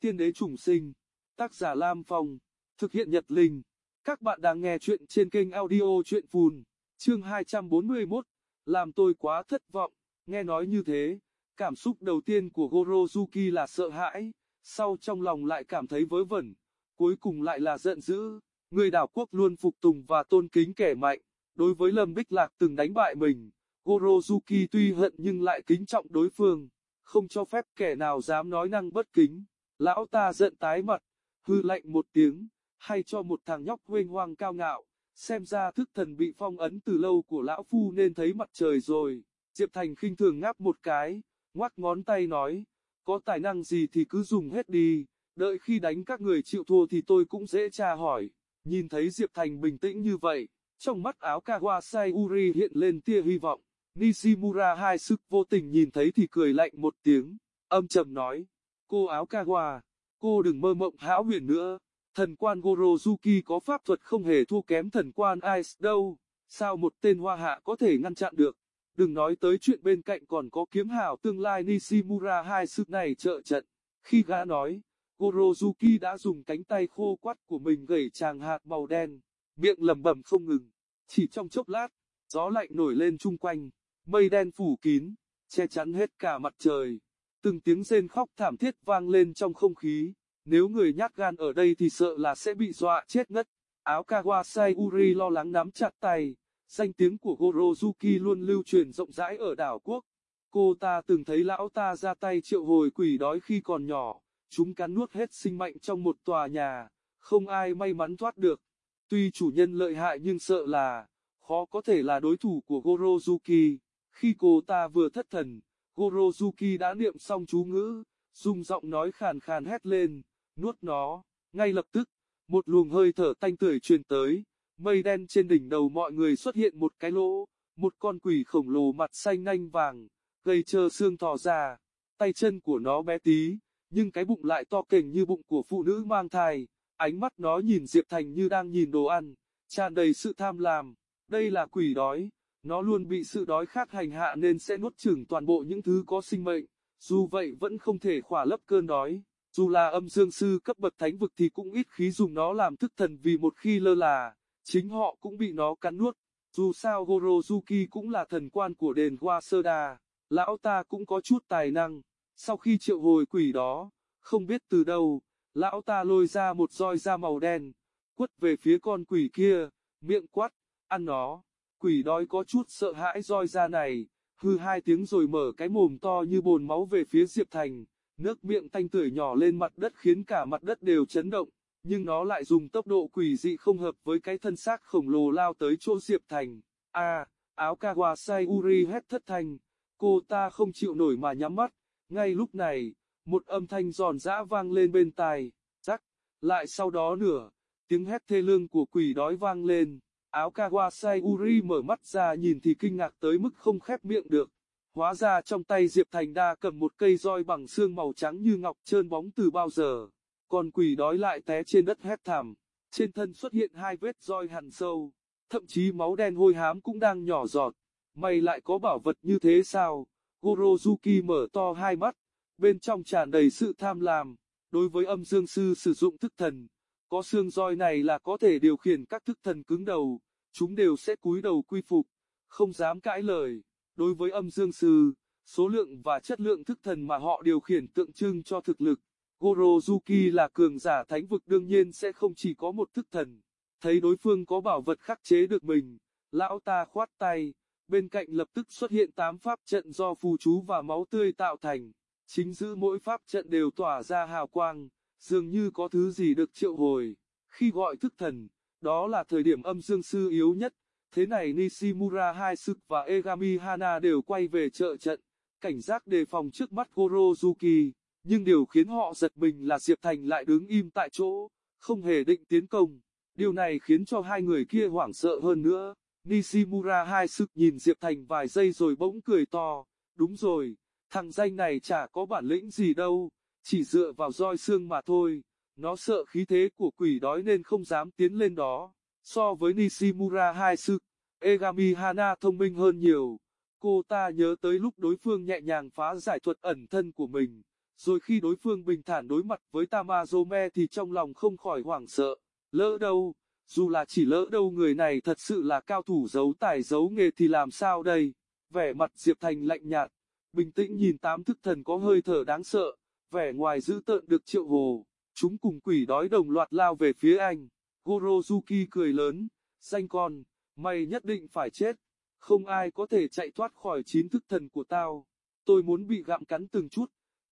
Tiên đế trùng sinh, tác giả Lam Phong, thực hiện Nhật Linh. Các bạn đang nghe chuyện trên kênh audio chuyện phùn, chương 241, làm tôi quá thất vọng, nghe nói như thế, cảm xúc đầu tiên của Gorozuki là sợ hãi, sau trong lòng lại cảm thấy vớ vẩn, cuối cùng lại là giận dữ, người đảo quốc luôn phục tùng và tôn kính kẻ mạnh, đối với Lâm Bích Lạc từng đánh bại mình, Gorozuki tuy hận nhưng lại kính trọng đối phương, không cho phép kẻ nào dám nói năng bất kính. Lão ta giận tái mặt, hư lạnh một tiếng, hay cho một thằng nhóc huênh hoang cao ngạo, xem ra thức thần bị phong ấn từ lâu của lão phu nên thấy mặt trời rồi. Diệp Thành khinh thường ngáp một cái, ngoắc ngón tay nói, có tài năng gì thì cứ dùng hết đi, đợi khi đánh các người chịu thua thì tôi cũng dễ tra hỏi. Nhìn thấy Diệp Thành bình tĩnh như vậy, trong mắt áo Kawasai Uri hiện lên tia hy vọng. Nishimura hai sức vô tình nhìn thấy thì cười lạnh một tiếng, âm trầm nói, cô áo Kawa, cô đừng mơ mộng hão huyền nữa, thần quan Gorozuki có pháp thuật không hề thua kém thần quan Ice đâu, sao một tên hoa hạ có thể ngăn chặn được, đừng nói tới chuyện bên cạnh còn có kiếm hào tương lai Nishimura hai sức này trợ trận, khi gã nói, Gorozuki đã dùng cánh tay khô quắt của mình gẩy chàng hạt màu đen, miệng lẩm bẩm không ngừng, chỉ trong chốc lát, gió lạnh nổi lên chung quanh. Mây đen phủ kín, che chắn hết cả mặt trời. Từng tiếng rên khóc thảm thiết vang lên trong không khí. Nếu người nhát gan ở đây thì sợ là sẽ bị dọa chết ngất. Áo Kawasai Uri lo lắng nắm chặt tay. Danh tiếng của Gorozuki luôn lưu truyền rộng rãi ở đảo quốc. Cô ta từng thấy lão ta ra tay triệu hồi quỷ đói khi còn nhỏ. Chúng cắn nuốt hết sinh mệnh trong một tòa nhà. Không ai may mắn thoát được. Tuy chủ nhân lợi hại nhưng sợ là khó có thể là đối thủ của Gorozuki. Khi cô ta vừa thất thần, Gorozuki đã niệm xong chú ngữ, dùng giọng nói khàn khàn hét lên, nuốt nó, ngay lập tức, một luồng hơi thở tanh tưởi truyền tới, mây đen trên đỉnh đầu mọi người xuất hiện một cái lỗ, một con quỷ khổng lồ mặt xanh nanh vàng, gây trơ xương thò ra, tay chân của nó bé tí, nhưng cái bụng lại to kềnh như bụng của phụ nữ mang thai, ánh mắt nó nhìn Diệp Thành như đang nhìn đồ ăn, tràn đầy sự tham lam, đây là quỷ đói. Nó luôn bị sự đói khát hành hạ nên sẽ nuốt chửng toàn bộ những thứ có sinh mệnh, dù vậy vẫn không thể khỏa lấp cơn đói. Dù là âm dương sư cấp bậc thánh vực thì cũng ít khí dùng nó làm thức thần vì một khi lơ là, chính họ cũng bị nó cắn nuốt. Dù sao Gorozuki cũng là thần quan của đền Waseda, lão ta cũng có chút tài năng. Sau khi triệu hồi quỷ đó, không biết từ đâu, lão ta lôi ra một roi da màu đen, quất về phía con quỷ kia, miệng quát, ăn nó. Quỷ đói có chút sợ hãi roi ra này, hư hai tiếng rồi mở cái mồm to như bồn máu về phía Diệp Thành, nước miệng tanh tưởi nhỏ lên mặt đất khiến cả mặt đất đều chấn động, nhưng nó lại dùng tốc độ quỷ dị không hợp với cái thân xác khổng lồ lao tới chỗ Diệp Thành. A, à, áo Kawasai Uri hét thất thanh, cô ta không chịu nổi mà nhắm mắt, ngay lúc này, một âm thanh giòn giã vang lên bên tai, rắc, lại sau đó nửa tiếng hét thê lương của quỷ đói vang lên. Áo Kawasai Uri mở mắt ra nhìn thì kinh ngạc tới mức không khép miệng được. Hóa ra trong tay Diệp Thành Đa cầm một cây roi bằng xương màu trắng như ngọc trơn bóng từ bao giờ. Còn quỷ đói lại té trên đất hét thảm. Trên thân xuất hiện hai vết roi hằn sâu. Thậm chí máu đen hôi hám cũng đang nhỏ giọt. Mày lại có bảo vật như thế sao? Gorozuki mở to hai mắt. Bên trong tràn đầy sự tham lam. Đối với âm dương sư sử dụng thức thần, có xương roi này là có thể điều khiển các thức thần cứng đầu, chúng đều sẽ cúi đầu quy phục, không dám cãi lời. Đối với âm dương sư, số lượng và chất lượng thức thần mà họ điều khiển tượng trưng cho thực lực. Gorozuki là cường giả thánh vực đương nhiên sẽ không chỉ có một thức thần. Thấy đối phương có bảo vật khắc chế được mình, lão ta khoát tay, bên cạnh lập tức xuất hiện tám pháp trận do phù chú và máu tươi tạo thành. Chính giữ mỗi pháp trận đều tỏa ra hào quang, dường như có thứ gì được triệu hồi. Khi gọi thức thần, đó là thời điểm âm dương sư yếu nhất, thế này Nishimura hai sức và Egami Hana đều quay về trợ trận, cảnh giác đề phòng trước mắt Gorozuki, nhưng điều khiến họ giật mình là Diệp Thành lại đứng im tại chỗ, không hề định tiến công. Điều này khiến cho hai người kia hoảng sợ hơn nữa. Nishimura hai sức nhìn Diệp Thành vài giây rồi bỗng cười to, đúng rồi, thằng danh này chả có bản lĩnh gì đâu, chỉ dựa vào roi xương mà thôi. Nó sợ khí thế của quỷ đói nên không dám tiến lên đó. So với Nishimura hai sức, Egami Hana thông minh hơn nhiều. Cô ta nhớ tới lúc đối phương nhẹ nhàng phá giải thuật ẩn thân của mình. rồi khi đối phương bình thản đối mặt với Tamazome thì trong lòng không khỏi hoảng sợ, lỡ đâu, dù là chỉ lỡ đâu người này thật sự là cao thủ giấu tài giấu nghề thì làm sao đây, vẻ mặt Diệp Thành lạnh nhạt, bình tĩnh nhìn tám thức thần có hơi thở đáng sợ, vẻ ngoài dữ tợn được triệu hồ, chúng cùng quỷ đói đồng loạt lao về phía anh, Gorozuki cười lớn, danh con, mày nhất định phải chết, không ai có thể chạy thoát khỏi chín thức thần của tao, tôi muốn bị gặm cắn từng chút,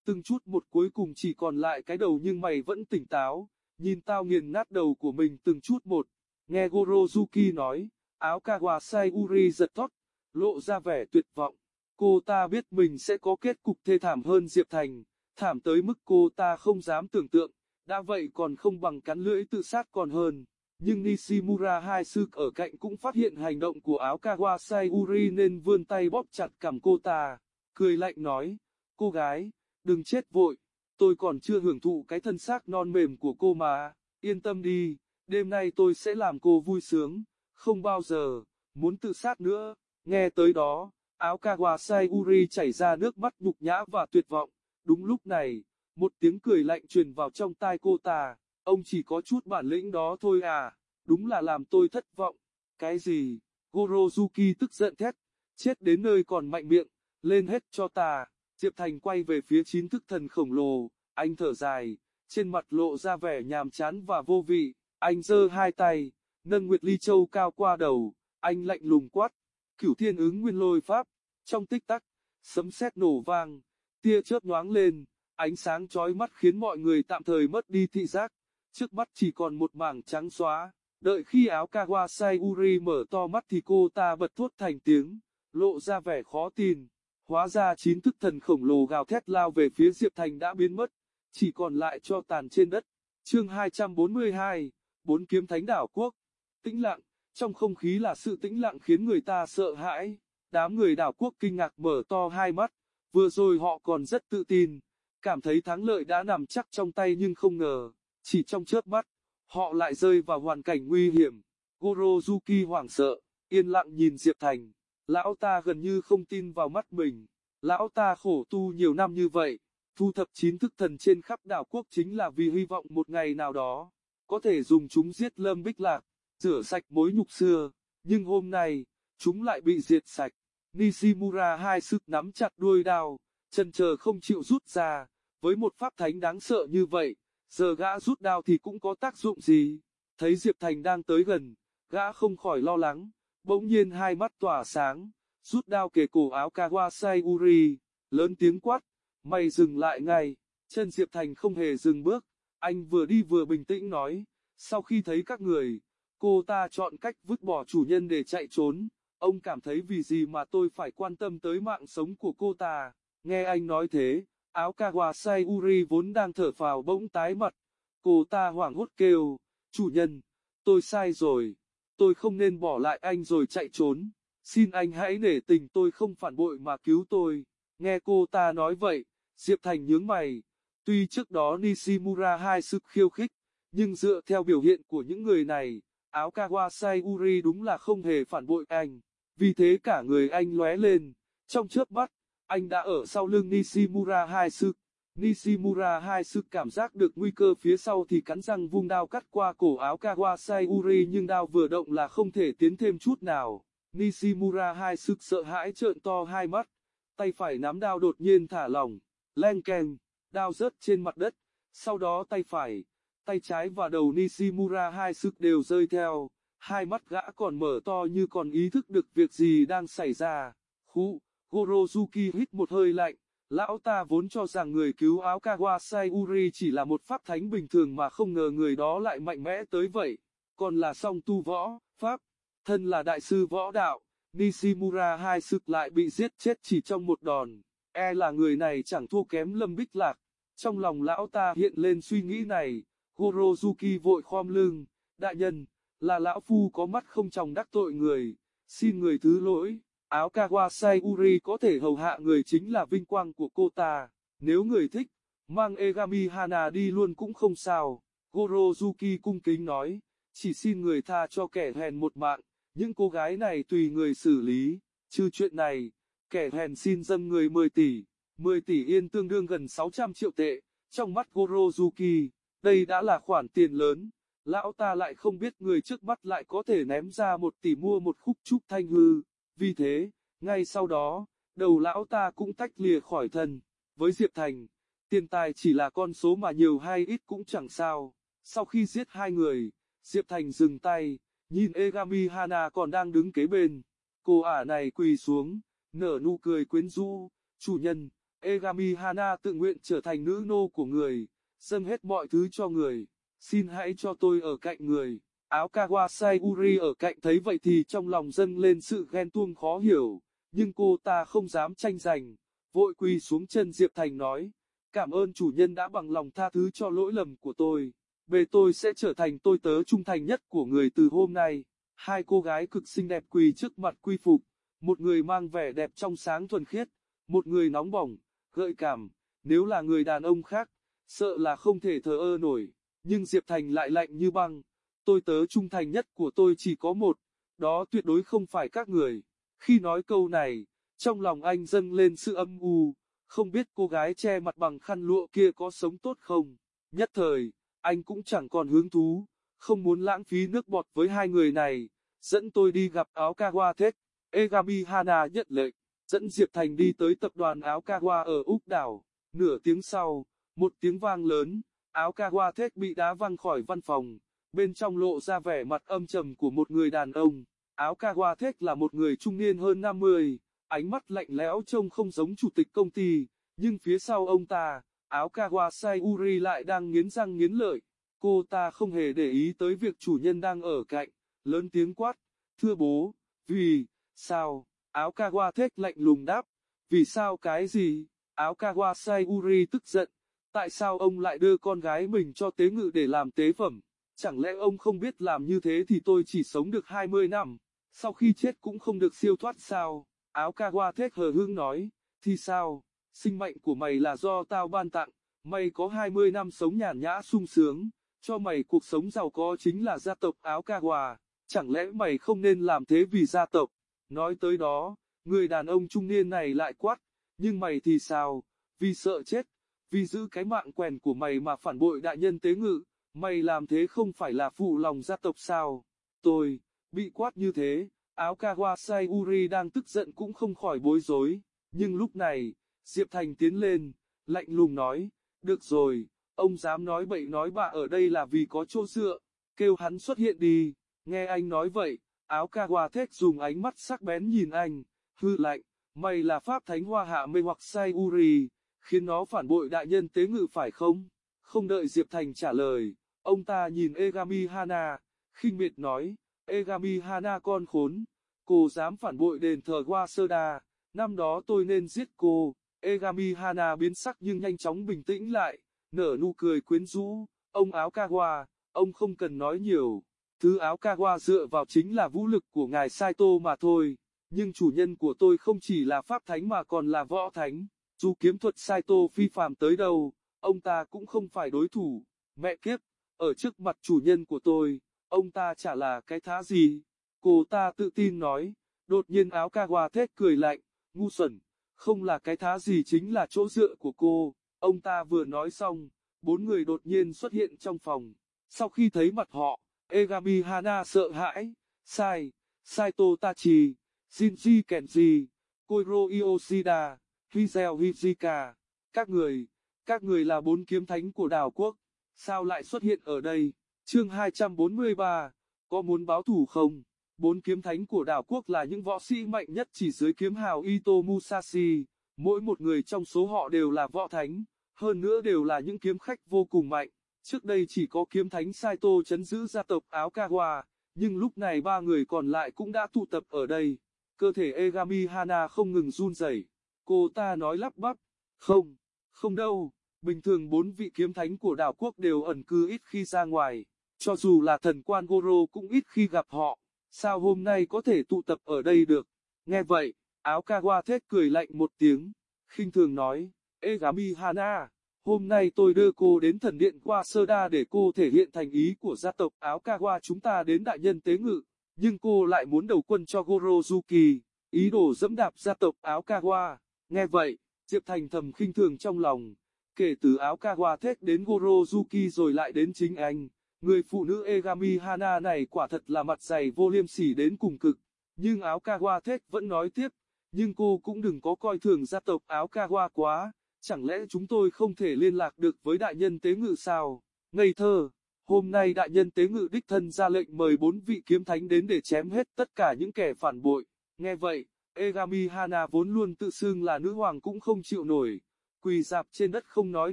từng chút một cuối cùng chỉ còn lại cái đầu nhưng mày vẫn tỉnh táo, nhìn tao nghiền nát đầu của mình từng chút một, nghe Gorozuki nói, áo Kawasai Uri giật thót, lộ ra vẻ tuyệt vọng, cô ta biết mình sẽ có kết cục thê thảm hơn Diệp Thành, thảm tới mức cô ta không dám tưởng tượng, đã vậy còn không bằng cắn lưỡi tự sát còn hơn. Nhưng Nishimura hai sư ở cạnh cũng phát hiện hành động của áo Kawasai Uri nên vươn tay bóp chặt cằm cô ta, cười lạnh nói, cô gái, đừng chết vội, tôi còn chưa hưởng thụ cái thân xác non mềm của cô mà, yên tâm đi, đêm nay tôi sẽ làm cô vui sướng, không bao giờ, muốn tự sát nữa, nghe tới đó, áo Kawasai Uri chảy ra nước mắt nhục nhã và tuyệt vọng, đúng lúc này, một tiếng cười lạnh truyền vào trong tai cô ta, ông chỉ có chút bản lĩnh đó thôi à, đúng là làm tôi thất vọng, cái gì, Gorozuki tức giận thét, chết đến nơi còn mạnh miệng, lên hết cho ta. Diệp Thành quay về phía chín thức thần khổng lồ, anh thở dài, trên mặt lộ ra vẻ nhàm chán và vô vị, anh giơ hai tay, nâng Nguyệt Ly Châu cao qua đầu, anh lạnh lùng quát, cửu thiên ứng nguyên lôi pháp, trong tích tắc, sấm sét nổ vang, tia chớp nhoáng lên, ánh sáng chói mắt khiến mọi người tạm thời mất đi thị giác, trước mắt chỉ còn một mảng trắng xóa, đợi khi áo Kawasai Uri mở to mắt thì cô ta bật thốt thành tiếng, lộ ra vẻ khó tin. Hóa ra chín thức thần khổng lồ gào thét lao về phía Diệp Thành đã biến mất, chỉ còn lại cho tàn trên đất. Chương 242, Bốn kiếm thánh đảo quốc. Tĩnh lặng, trong không khí là sự tĩnh lặng khiến người ta sợ hãi. Đám người đảo quốc kinh ngạc mở to hai mắt, vừa rồi họ còn rất tự tin, cảm thấy thắng lợi đã nằm chắc trong tay nhưng không ngờ, chỉ trong chớp mắt, họ lại rơi vào hoàn cảnh nguy hiểm. Gorozuki hoảng sợ, yên lặng nhìn Diệp Thành. Lão ta gần như không tin vào mắt mình. Lão ta khổ tu nhiều năm như vậy, thu thập chín thức thần trên khắp đảo quốc chính là vì hy vọng một ngày nào đó, có thể dùng chúng giết Lâm Bích Lạc, rửa sạch mối nhục xưa. Nhưng hôm nay, chúng lại bị diệt sạch. Nishimura hai sức nắm chặt đuôi đao, chân chờ không chịu rút ra. Với một pháp thánh đáng sợ như vậy, giờ gã rút đao thì cũng có tác dụng gì. Thấy Diệp Thành đang tới gần, gã không khỏi lo lắng bỗng nhiên hai mắt tỏa sáng, rút đao kề cổ áo Kawasai Uri, lớn tiếng quát, mày dừng lại ngay, chân Diệp Thành không hề dừng bước, anh vừa đi vừa bình tĩnh nói, sau khi thấy các người, cô ta chọn cách vứt bỏ chủ nhân để chạy trốn, ông cảm thấy vì gì mà tôi phải quan tâm tới mạng sống của cô ta, nghe anh nói thế, áo Kawasai Uri vốn đang thở phào bỗng tái mặt, cô ta hoảng hốt kêu, chủ nhân, tôi sai rồi tôi không nên bỏ lại anh rồi chạy trốn. Xin anh hãy nể tình tôi không phản bội mà cứu tôi. Nghe cô ta nói vậy, Diệp Thành nhướng mày. Tuy trước đó Nishimura hai sức khiêu khích, nhưng dựa theo biểu hiện của những người này, áo Kawasai Uri đúng là không hề phản bội anh. Vì thế cả người anh lóe lên, trong chớp mắt, anh đã ở sau lưng Nishimura hai Sư. Nishimura hai Sư cảm giác được nguy cơ phía sau thì cắn răng vung đao cắt qua cổ áo Kawasai Uri nhưng đao vừa động là không thể tiến thêm chút nào. Nishimura hai Sư sợ hãi trợn to hai mắt, tay phải nắm đao đột nhiên thả lỏng, len keng, đao rớt trên mặt đất, sau đó tay phải, tay trái và đầu Nishimura hai Sư đều rơi theo, hai mắt gã còn mở to như còn ý thức được việc gì đang xảy ra. Khụ, Gorozuki hít một hơi lạnh, Lão ta vốn cho rằng người cứu áo Kawasai Uri chỉ là một pháp thánh bình thường mà không ngờ người đó lại mạnh mẽ tới vậy, còn là song tu võ, pháp, thân là đại sư võ đạo, Nishimura hai sực lại bị giết chết chỉ trong một đòn, e là người này chẳng thua kém Lâm Bích Lạc. Trong lòng lão ta hiện lên suy nghĩ này, Gorozuki vội khom lưng, đại nhân, là lão phu có mắt không tròng đắc tội người, xin người thứ lỗi. Áo Kawasai Uri có thể hầu hạ người chính là vinh quang của cô ta, nếu người thích, mang Egami Hana đi luôn cũng không sao. Gorozuki cung kính nói, chỉ xin người tha cho kẻ hèn một mạng, những cô gái này tùy người xử lý, trừ chuyện này, kẻ hèn xin dâng người 10 tỷ, 10 tỷ yên tương đương gần 600 triệu tệ, trong mắt Gorozuki, đây đã là khoản tiền lớn. Lão ta lại không biết người trước mắt lại có thể ném ra một tỷ mua một khúc trúc thanh hư. Vì thế, ngay sau đó, đầu lão ta cũng tách lìa khỏi thân. Với Diệp Thành, tiền tài chỉ là con số mà nhiều hay ít cũng chẳng sao. Sau khi giết hai người, Diệp Thành dừng tay, nhìn Egami Hana còn đang đứng kế bên. Cô ả này quỳ xuống, nở nụ cười quyến rũ, chủ nhân, Egami Hana tự nguyện trở thành nữ nô của người, dâng hết mọi thứ cho người, xin hãy cho tôi ở cạnh người. Áo Kawasai Uri ở cạnh thấy vậy thì trong lòng dâng lên sự ghen tuông khó hiểu, nhưng cô ta không dám tranh giành, vội quỳ xuống chân Diệp Thành nói, cảm ơn chủ nhân đã bằng lòng tha thứ cho lỗi lầm của tôi, bề tôi sẽ trở thành tôi tớ trung thành nhất của người từ hôm nay. Hai cô gái cực xinh đẹp quỳ trước mặt quy phục, một người mang vẻ đẹp trong sáng thuần khiết, một người nóng bỏng, gợi cảm, nếu là người đàn ông khác, sợ là không thể thờ ơ nổi, nhưng Diệp Thành lại lạnh như băng. Tôi tớ trung thành nhất của tôi chỉ có một, đó tuyệt đối không phải các người. Khi nói câu này, trong lòng anh dâng lên sự âm u, không biết cô gái che mặt bằng khăn lụa kia có sống tốt không. Nhất thời, anh cũng chẳng còn hứng thú, không muốn lãng phí nước bọt với hai người này, dẫn tôi đi gặp áo Kawa Thết. Egami Hana nhận lệnh, dẫn Diệp Thành đi tới tập đoàn áo Kawa ở Úc đảo. Nửa tiếng sau, một tiếng vang lớn, áo Kawatech bị đá văng khỏi văn phòng, bên trong lộ ra vẻ mặt âm trầm của một người đàn ông. Áo Kawatech là một người trung niên hơn 50, ánh mắt lạnh lẽo trông không giống chủ tịch công ty, nhưng phía sau ông ta, áo Kawasai Uri lại đang nghiến răng nghiến lợi. Cô ta không hề để ý tới việc chủ nhân đang ở cạnh, lớn tiếng quát, thưa bố, vì, sao, áo Kawatech lạnh lùng đáp, vì sao cái gì, áo Kawasai Uri tức giận, tại sao ông lại đưa con gái mình cho tế ngự để làm tế phẩm, chẳng lẽ ông không biết làm như thế thì tôi chỉ sống được 20 năm, sau khi chết cũng không được siêu thoát sao, áo Kawa thét hờ hững nói, thì sao, sinh mệnh của mày là do tao ban tặng, mày có 20 năm sống nhàn nhã sung sướng, cho mày cuộc sống giàu có chính là gia tộc áo Kawa, chẳng lẽ mày không nên làm thế vì gia tộc, nói tới đó, người đàn ông trung niên này lại quát, nhưng mày thì sao, vì sợ chết, vì giữ cái mạng quèn của mày mà phản bội đại nhân tế ngự, mày làm thế không phải là phụ lòng gia tộc sao, tôi, bị quát như thế, áo Kawasai Uri đang tức giận cũng không khỏi bối rối, nhưng lúc này, Diệp Thành tiến lên, lạnh lùng nói, được rồi, ông dám nói bậy nói bạ ở đây là vì có chỗ dựa, kêu hắn xuất hiện đi, nghe anh nói vậy, áo Kawasai dùng ánh mắt sắc bén nhìn anh, hư lạnh, mày là pháp thánh hoa hạ mê hoặc Sai Uri, khiến nó phản bội đại nhân tế ngự phải không? Không đợi Diệp Thành trả lời, ông ta nhìn Egami Hana, khinh miệt nói, Egami Hana con khốn, cô dám phản bội đền thờ Waseda, năm đó tôi nên giết cô. Egami Hana biến sắc nhưng nhanh chóng bình tĩnh lại, nở nụ cười quyến rũ, ông áo Kawa, ông không cần nói nhiều. Thứ áo Kawa dựa vào chính là vũ lực của ngài Saito mà thôi, nhưng chủ nhân của tôi không chỉ là pháp thánh mà còn là võ thánh. Dù kiếm thuật Saito phi phàm tới đâu, ông ta cũng không phải đối thủ. Mẹ kiếp, ở trước mặt chủ nhân của tôi, ông ta chả là cái thá gì. Cô ta tự tin nói, đột nhiên áo Kawa thét cười lạnh, ngu xuẩn, không là cái thá gì chính là chỗ dựa của cô. Ông ta vừa nói xong, bốn người đột nhiên xuất hiện trong phòng. Sau khi thấy mặt họ, Egami Hana sợ hãi, Sai, Saito Tachi, Shinji Kenji, Koiro Yoshida, Hizel Hijika, các người, các người là bốn kiếm thánh của đảo quốc, sao lại xuất hiện ở đây? Chương 243, có muốn báo thủ không? Bốn kiếm thánh của đảo quốc là những võ sĩ mạnh nhất chỉ dưới kiếm hào Ito Musashi, mỗi một người trong số họ đều là võ thánh, hơn nữa đều là những kiếm khách vô cùng mạnh. Trước đây chỉ có kiếm thánh Saito chấn giữ gia tộc áo Kawa, nhưng lúc này ba người còn lại cũng đã tụ tập ở đây. Cơ thể Egami Hana không ngừng run rẩy. Cô ta nói lắp bắp, không, không đâu, bình thường bốn vị kiếm thánh của đảo quốc đều ẩn cư ít khi ra ngoài, cho dù là thần quan Goro cũng ít khi gặp họ, sao hôm nay có thể tụ tập ở đây được. Nghe vậy, áo Kawa cười lạnh một tiếng, khinh thường nói, Egami Hana, hôm nay tôi đưa cô đến thần điện qua sơ đa để cô thể hiện thành ý của gia tộc áo Kawa chúng ta đến đại nhân tế ngự, nhưng cô lại muốn đầu quân cho Gorozuki, ý đồ dẫm đạp gia tộc áo Kawa. Nghe vậy, Diệp Thành thầm khinh thường trong lòng, kể từ áo Kawatek đến Gorozuki rồi lại đến chính anh, người phụ nữ Egami Hana này quả thật là mặt dày vô liêm sỉ đến cùng cực, nhưng áo Kawatek vẫn nói tiếp, nhưng cô cũng đừng có coi thường gia tộc áo Kawa quá, chẳng lẽ chúng tôi không thể liên lạc được với đại nhân tế ngự sao? Ngây thơ, hôm nay đại nhân tế ngự đích thân ra lệnh mời bốn vị kiếm thánh đến để chém hết tất cả những kẻ phản bội, nghe vậy, Egami Hana vốn luôn tự xưng là nữ hoàng cũng không chịu nổi, quỳ dạp trên đất không nói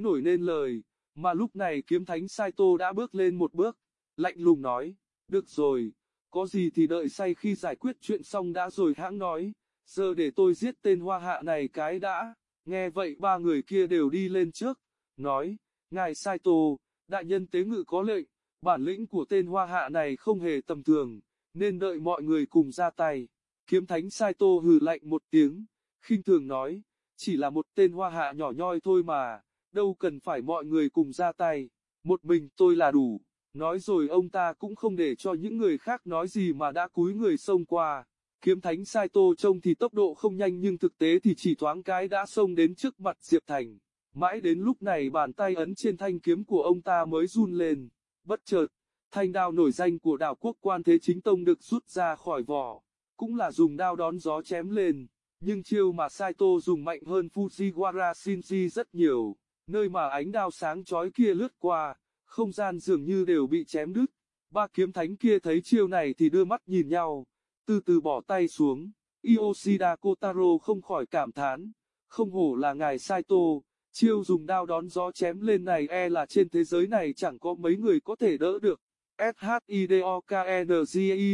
nổi nên lời, mà lúc này kiếm thánh Saito đã bước lên một bước, lạnh lùng nói, được rồi, có gì thì đợi say khi giải quyết chuyện xong đã rồi hãng nói, giờ để tôi giết tên hoa hạ này cái đã, nghe vậy ba người kia đều đi lên trước, nói, ngài Saito, đại nhân tế ngự có lệnh, bản lĩnh của tên hoa hạ này không hề tầm thường, nên đợi mọi người cùng ra tay. Kiếm thánh Saito hừ lạnh một tiếng, khinh thường nói, chỉ là một tên hoa hạ nhỏ nhoi thôi mà, đâu cần phải mọi người cùng ra tay, một mình tôi là đủ. Nói rồi ông ta cũng không để cho những người khác nói gì mà đã cúi người xông qua. Kiếm thánh Saito trông thì tốc độ không nhanh nhưng thực tế thì chỉ thoáng cái đã xông đến trước mặt Diệp Thành. Mãi đến lúc này bàn tay ấn trên thanh kiếm của ông ta mới run lên. Bất chợt, thanh đao nổi danh của đảo quốc quan thế chính tông được rút ra khỏi vỏ. Cũng là dùng đao đón gió chém lên. Nhưng chiêu mà Saito dùng mạnh hơn Fujiwara Shinji rất nhiều. Nơi mà ánh đao sáng chói kia lướt qua, không gian dường như đều bị chém đứt. Ba kiếm thánh kia thấy chiêu này thì đưa mắt nhìn nhau, từ từ bỏ tay xuống. Yoshida Kotaro không khỏi cảm thán, không hổ là ngài Saito, chiêu dùng đao đón gió chém lên này e là trên thế giới này chẳng có mấy người có thể đỡ được. SHIDOKNGI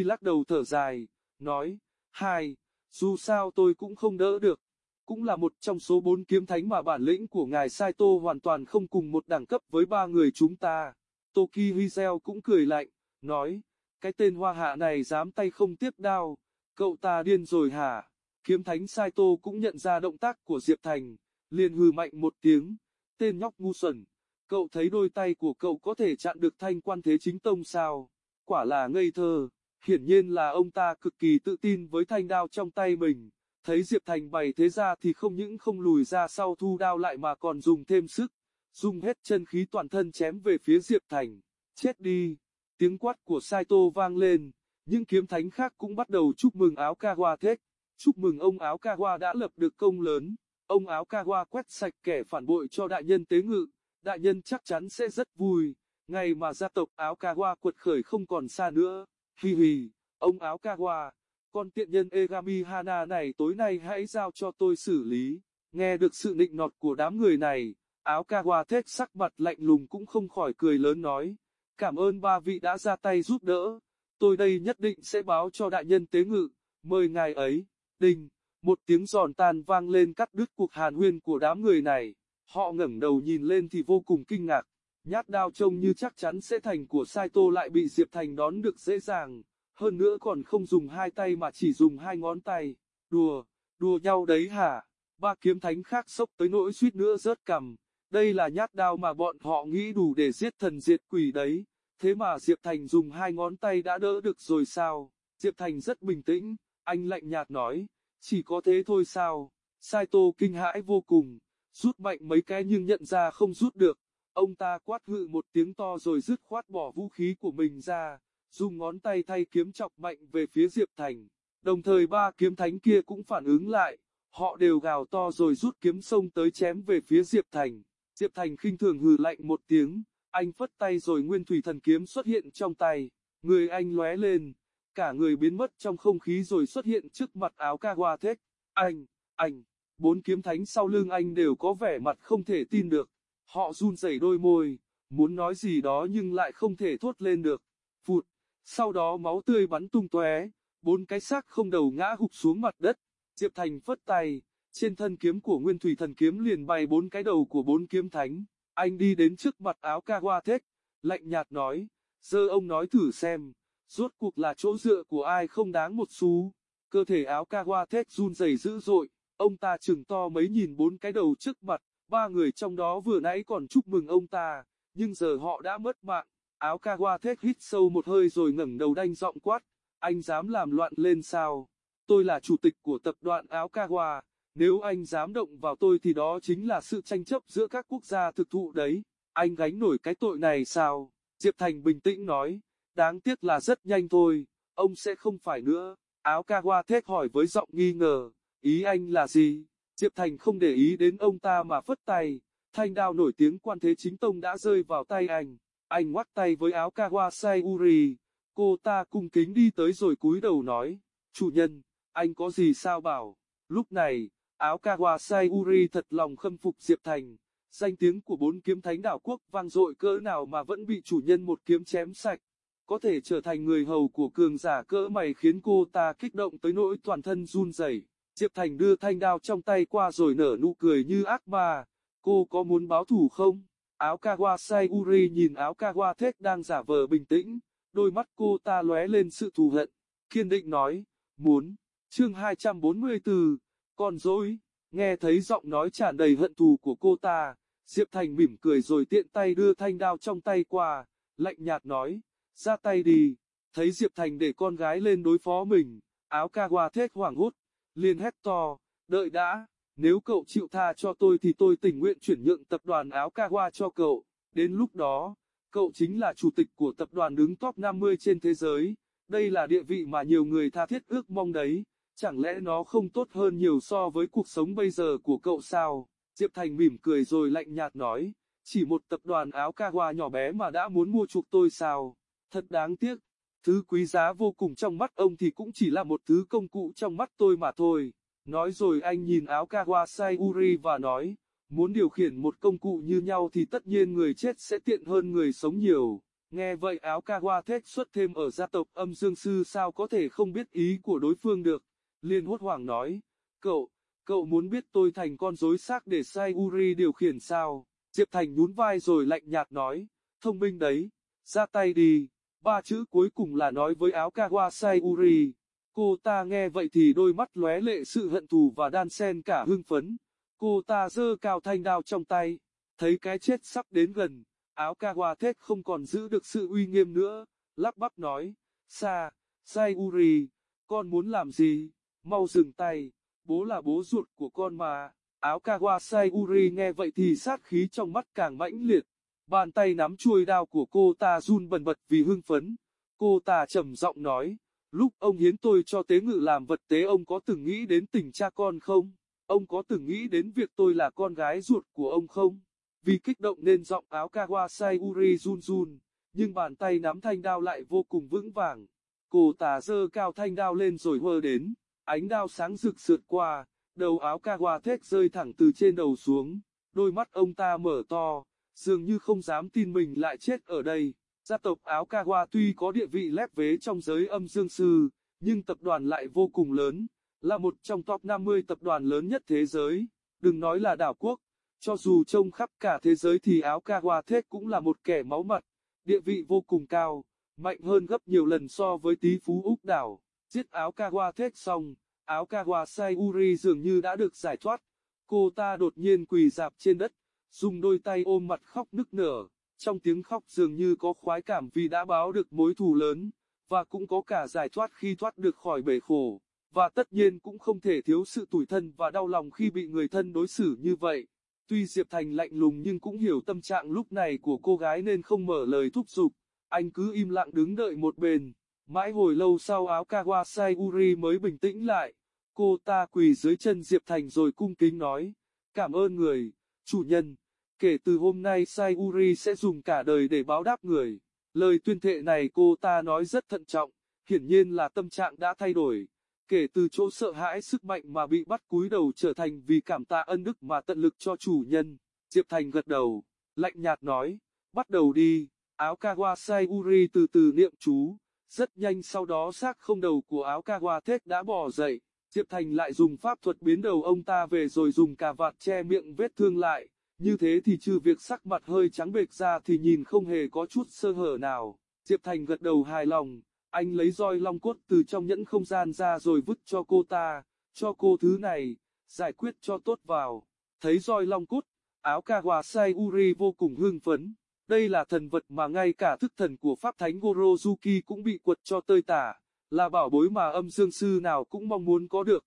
lắc đầu thở dài, nói, hai, dù sao tôi cũng không đỡ được. Cũng là một trong số bốn kiếm thánh mà bản lĩnh của ngài Saito hoàn toàn không cùng một đẳng cấp với ba người chúng ta. Toki Hizel cũng cười lạnh, nói, cái tên hoa hạ này dám tay không tiếp đao, cậu ta điên rồi hả? Kiếm thánh Saito cũng nhận ra động tác của Diệp Thành, liền hừ mạnh một tiếng, tên nhóc ngu xuẩn, cậu thấy đôi tay của cậu có thể chặn được thanh quan thế chính tông sao? Quả là ngây thơ, hiển nhiên là ông ta cực kỳ tự tin với thanh đao trong tay mình, thấy Diệp Thành bày thế ra thì không những không lùi ra sau thu đao lại mà còn dùng thêm sức, dùng hết chân khí toàn thân chém về phía Diệp Thành, chết đi! Tiếng quát của Saito vang lên, những kiếm thánh khác cũng bắt đầu chúc mừng áo Kawa Thết. Chúc mừng ông áo Kawa đã lập được công lớn. Ông áo Kawa quét sạch kẻ phản bội cho đại nhân tế ngự. Đại nhân chắc chắn sẽ rất vui. Ngày mà gia tộc áo Kawa quật khởi không còn xa nữa. Hi hi, ông áo Kawa, con tiện nhân Egami Hana này tối nay hãy giao cho tôi xử lý. Nghe được sự nịnh nọt của đám người này, áo Kawa thét sắc mặt lạnh lùng cũng không khỏi cười lớn nói. Cảm ơn ba vị đã ra tay giúp đỡ. Tôi đây nhất định sẽ báo cho đại nhân tế ngự, mời ngài ấy. Đinh, một tiếng giòn tan vang lên cắt đứt cuộc hàn huyên của đám người này. Họ ngẩng đầu nhìn lên thì vô cùng kinh ngạc. Nhát đao trông như chắc chắn sẽ thành của Saito lại bị Diệp Thành đón được dễ dàng. Hơn nữa còn không dùng hai tay mà chỉ dùng hai ngón tay. Đùa, đùa nhau đấy hả? Ba kiếm thánh khác sốc tới nỗi suýt nữa rớt cầm. Đây là nhát đao mà bọn họ nghĩ đủ để giết thần diệt quỷ đấy. Thế mà Diệp Thành dùng hai ngón tay đã đỡ được rồi sao? Diệp Thành rất bình tĩnh, anh lạnh nhạt nói, chỉ có thế thôi sao? Saito kinh hãi vô cùng, rút mạnh mấy cái nhưng nhận ra không rút được. Ông ta quát hự một tiếng to rồi dứt khoát bỏ vũ khí của mình ra, dùng ngón tay thay kiếm chọc mạnh về phía Diệp Thành. Đồng thời ba kiếm thánh kia cũng phản ứng lại, họ đều gào to rồi rút kiếm sông tới chém về phía Diệp Thành. Diệp Thành khinh thường hừ lạnh một tiếng, anh phất tay rồi nguyên thủy thần kiếm xuất hiện trong tay, người anh lóe lên, cả người biến mất trong không khí rồi xuất hiện trước mặt áo Kawatek. Anh, anh, bốn kiếm thánh sau lưng anh đều có vẻ mặt không thể tin được, họ run rẩy đôi môi, muốn nói gì đó nhưng lại không thể thốt lên được. Phụt, sau đó máu tươi bắn tung tóe, bốn cái xác không đầu ngã hụp xuống mặt đất. Diệp Thành phất tay, trên thân kiếm của Nguyên Thủy Thần Kiếm liền bay bốn cái đầu của bốn kiếm thánh. Anh đi đến trước mặt áo Kawatek, lạnh nhạt nói, giờ ông nói thử xem, rốt cuộc là chỗ dựa của ai không đáng một xu. Cơ thể áo Kawatek run rẩy dữ dội, ông ta chừng to mấy nhìn bốn cái đầu trước mặt, ba người trong đó vừa nãy còn chúc mừng ông ta, nhưng giờ họ đã mất mạng. Áo Kawatek hít sâu một hơi rồi ngẩng đầu đanh giọng quát, anh dám làm loạn lên sao? Tôi là chủ tịch của tập đoàn áo Kawa, Nếu anh dám động vào tôi thì đó chính là sự tranh chấp giữa các quốc gia thực thụ đấy. Anh gánh nổi cái tội này sao? Diệp Thành bình tĩnh nói, đáng tiếc là rất nhanh thôi, ông sẽ không phải nữa. Áo Kawa thét hỏi với giọng nghi ngờ, ý anh là gì? Diệp Thành không để ý đến ông ta mà phất tay, thanh đao nổi tiếng quan thế chính tông đã rơi vào tay anh. Anh ngoắt tay với áo Kawa Sayuri, cô ta cung kính đi tới rồi cúi đầu nói, chủ nhân, anh có gì sao bảo. Lúc này, áo Kawa Sayuri thật lòng khâm phục Diệp Thành, danh tiếng của bốn kiếm thánh đảo quốc vang dội cỡ nào mà vẫn bị chủ nhân một kiếm chém sạch. Có thể trở thành người hầu của cường giả cỡ mày khiến cô ta kích động tới nỗi toàn thân run rẩy. Diệp Thành đưa thanh đao trong tay qua rồi nở nụ cười như ác ma. Cô có muốn báo thù không? Áo Kawa Sayuri nhìn áo Kawa Thết đang giả vờ bình tĩnh, đôi mắt cô ta lóe lên sự thù hận. Kiên định nói, muốn. Chương 244, con dối. Nghe thấy giọng nói tràn đầy hận thù của cô ta, Diệp Thành mỉm cười rồi tiện tay đưa thanh đao trong tay qua, lạnh nhạt nói, ra tay đi. Thấy Diệp Thành để con gái lên đối phó mình, áo Kawa Thết hoảng hốt, liền hét to, đợi đã, nếu cậu chịu tha cho tôi thì tôi tình nguyện chuyển nhượng tập đoàn áo Kawa cho cậu, đến lúc đó, cậu chính là chủ tịch của tập đoàn đứng top 50 trên thế giới, đây là địa vị mà nhiều người tha thiết ước mong đấy, chẳng lẽ nó không tốt hơn nhiều so với cuộc sống bây giờ của cậu sao? Diệp Thành mỉm cười rồi lạnh nhạt nói, chỉ một tập đoàn áo Kawa nhỏ bé mà đã muốn mua chuộc tôi sao? Thật đáng tiếc, thứ quý giá vô cùng trong mắt ông thì cũng chỉ là một thứ công cụ trong mắt tôi mà thôi. Nói rồi anh nhìn áo Kawasai Uri và nói, muốn điều khiển một công cụ như nhau thì tất nhiên người chết sẽ tiện hơn người sống nhiều. Nghe vậy áo Kawa thét xuất thêm ở gia tộc âm dương sư sao có thể không biết ý của đối phương được. Liên hốt hoảng nói, cậu, cậu muốn biết tôi thành con rối xác để Sai Uri điều khiển sao? Diệp Thành nhún vai rồi lạnh nhạt nói, thông minh đấy, ra tay đi. Ba chữ cuối cùng là nói với áo Kawasai Uri. Cô ta nghe vậy thì đôi mắt lóe lệ sự hận thù và đan sen cả hưng phấn. Cô ta giơ cao thanh đao trong tay, thấy cái chết sắp đến gần, áo Kawa Thết không còn giữ được sự uy nghiêm nữa, lắp bắp nói, Sa, Sayuri, con muốn làm gì, mau dừng tay, bố là bố ruột của con mà, áo Kawa Sayuri nghe vậy thì sát khí trong mắt càng mãnh liệt, bàn tay nắm chuôi đao của cô ta run bần bật vì hưng phấn, cô ta trầm giọng nói, Lúc ông hiến tôi cho tế ngự làm vật tế ông có từng nghĩ đến tình cha con không? Ông có từng nghĩ đến việc tôi là con gái ruột của ông không? Vì kích động nên giọng áo Kawasai Uri run run, nhưng bàn tay nắm thanh đao lại vô cùng vững vàng. Cô ta dơ cao thanh đao lên rồi hơ đến, ánh đao sáng rực sượt qua, đầu áo Kawa thét rơi thẳng từ trên đầu xuống, đôi mắt ông ta mở to, dường như không dám tin mình lại chết ở đây. Gia tộc áo Kawa tuy có địa vị lép vế trong giới âm dương sư, nhưng tập đoàn lại vô cùng lớn, là một trong top 50 tập đoàn lớn nhất thế giới. Đừng nói là đảo quốc, cho dù trông khắp cả thế giới thì áo Kawa Thết cũng là một kẻ máu mặt, địa vị vô cùng cao, mạnh hơn gấp nhiều lần so với tí phú Úc đảo. Giết áo Kawa Thết xong, áo Kawa Sayuri dường như đã được giải thoát. Cô ta đột nhiên quỳ dạp trên đất, dùng đôi tay ôm mặt khóc nức nở. Trong tiếng khóc dường như có khoái cảm vì đã báo được mối thù lớn, và cũng có cả giải thoát khi thoát được khỏi bể khổ, và tất nhiên cũng không thể thiếu sự tủi thân và đau lòng khi bị người thân đối xử như vậy. Tuy Diệp Thành lạnh lùng nhưng cũng hiểu tâm trạng lúc này của cô gái nên không mở lời thúc giục, anh cứ im lặng đứng đợi một bên. Mãi hồi lâu sau áo Kawasai Uri mới bình tĩnh lại, cô ta quỳ dưới chân Diệp Thành rồi cung kính nói, cảm ơn người, chủ nhân. Kể từ hôm nay Sayuri sẽ dùng cả đời để báo đáp người. Lời tuyên thệ này cô ta nói rất thận trọng, hiển nhiên là tâm trạng đã thay đổi. Kể từ chỗ sợ hãi sức mạnh mà bị bắt cúi đầu trở thành vì cảm tạ ân đức mà tận lực cho chủ nhân. Diệp Thành gật đầu, lạnh nhạt nói, bắt đầu đi, áo Kawa Sayuri từ từ niệm chú. Rất nhanh sau đó xác không đầu của áo Kawa Thết đã bò dậy, Diệp Thành lại dùng pháp thuật biến đầu ông ta về rồi dùng cà vạt che miệng vết thương lại. Như thế thì trừ việc sắc mặt hơi trắng bệch ra thì nhìn không hề có chút sơ hở nào. Diệp Thành gật đầu hài lòng, anh lấy roi long cốt từ trong nhẫn không gian ra rồi vứt cho cô ta, cho cô thứ này, giải quyết cho tốt vào. Thấy roi long cốt, áo Kawasai Uri vô cùng hưng phấn. Đây là thần vật mà ngay cả thức thần của Pháp Thánh Gorozuki cũng bị quật cho tơi tả, là bảo bối mà âm dương sư nào cũng mong muốn có được.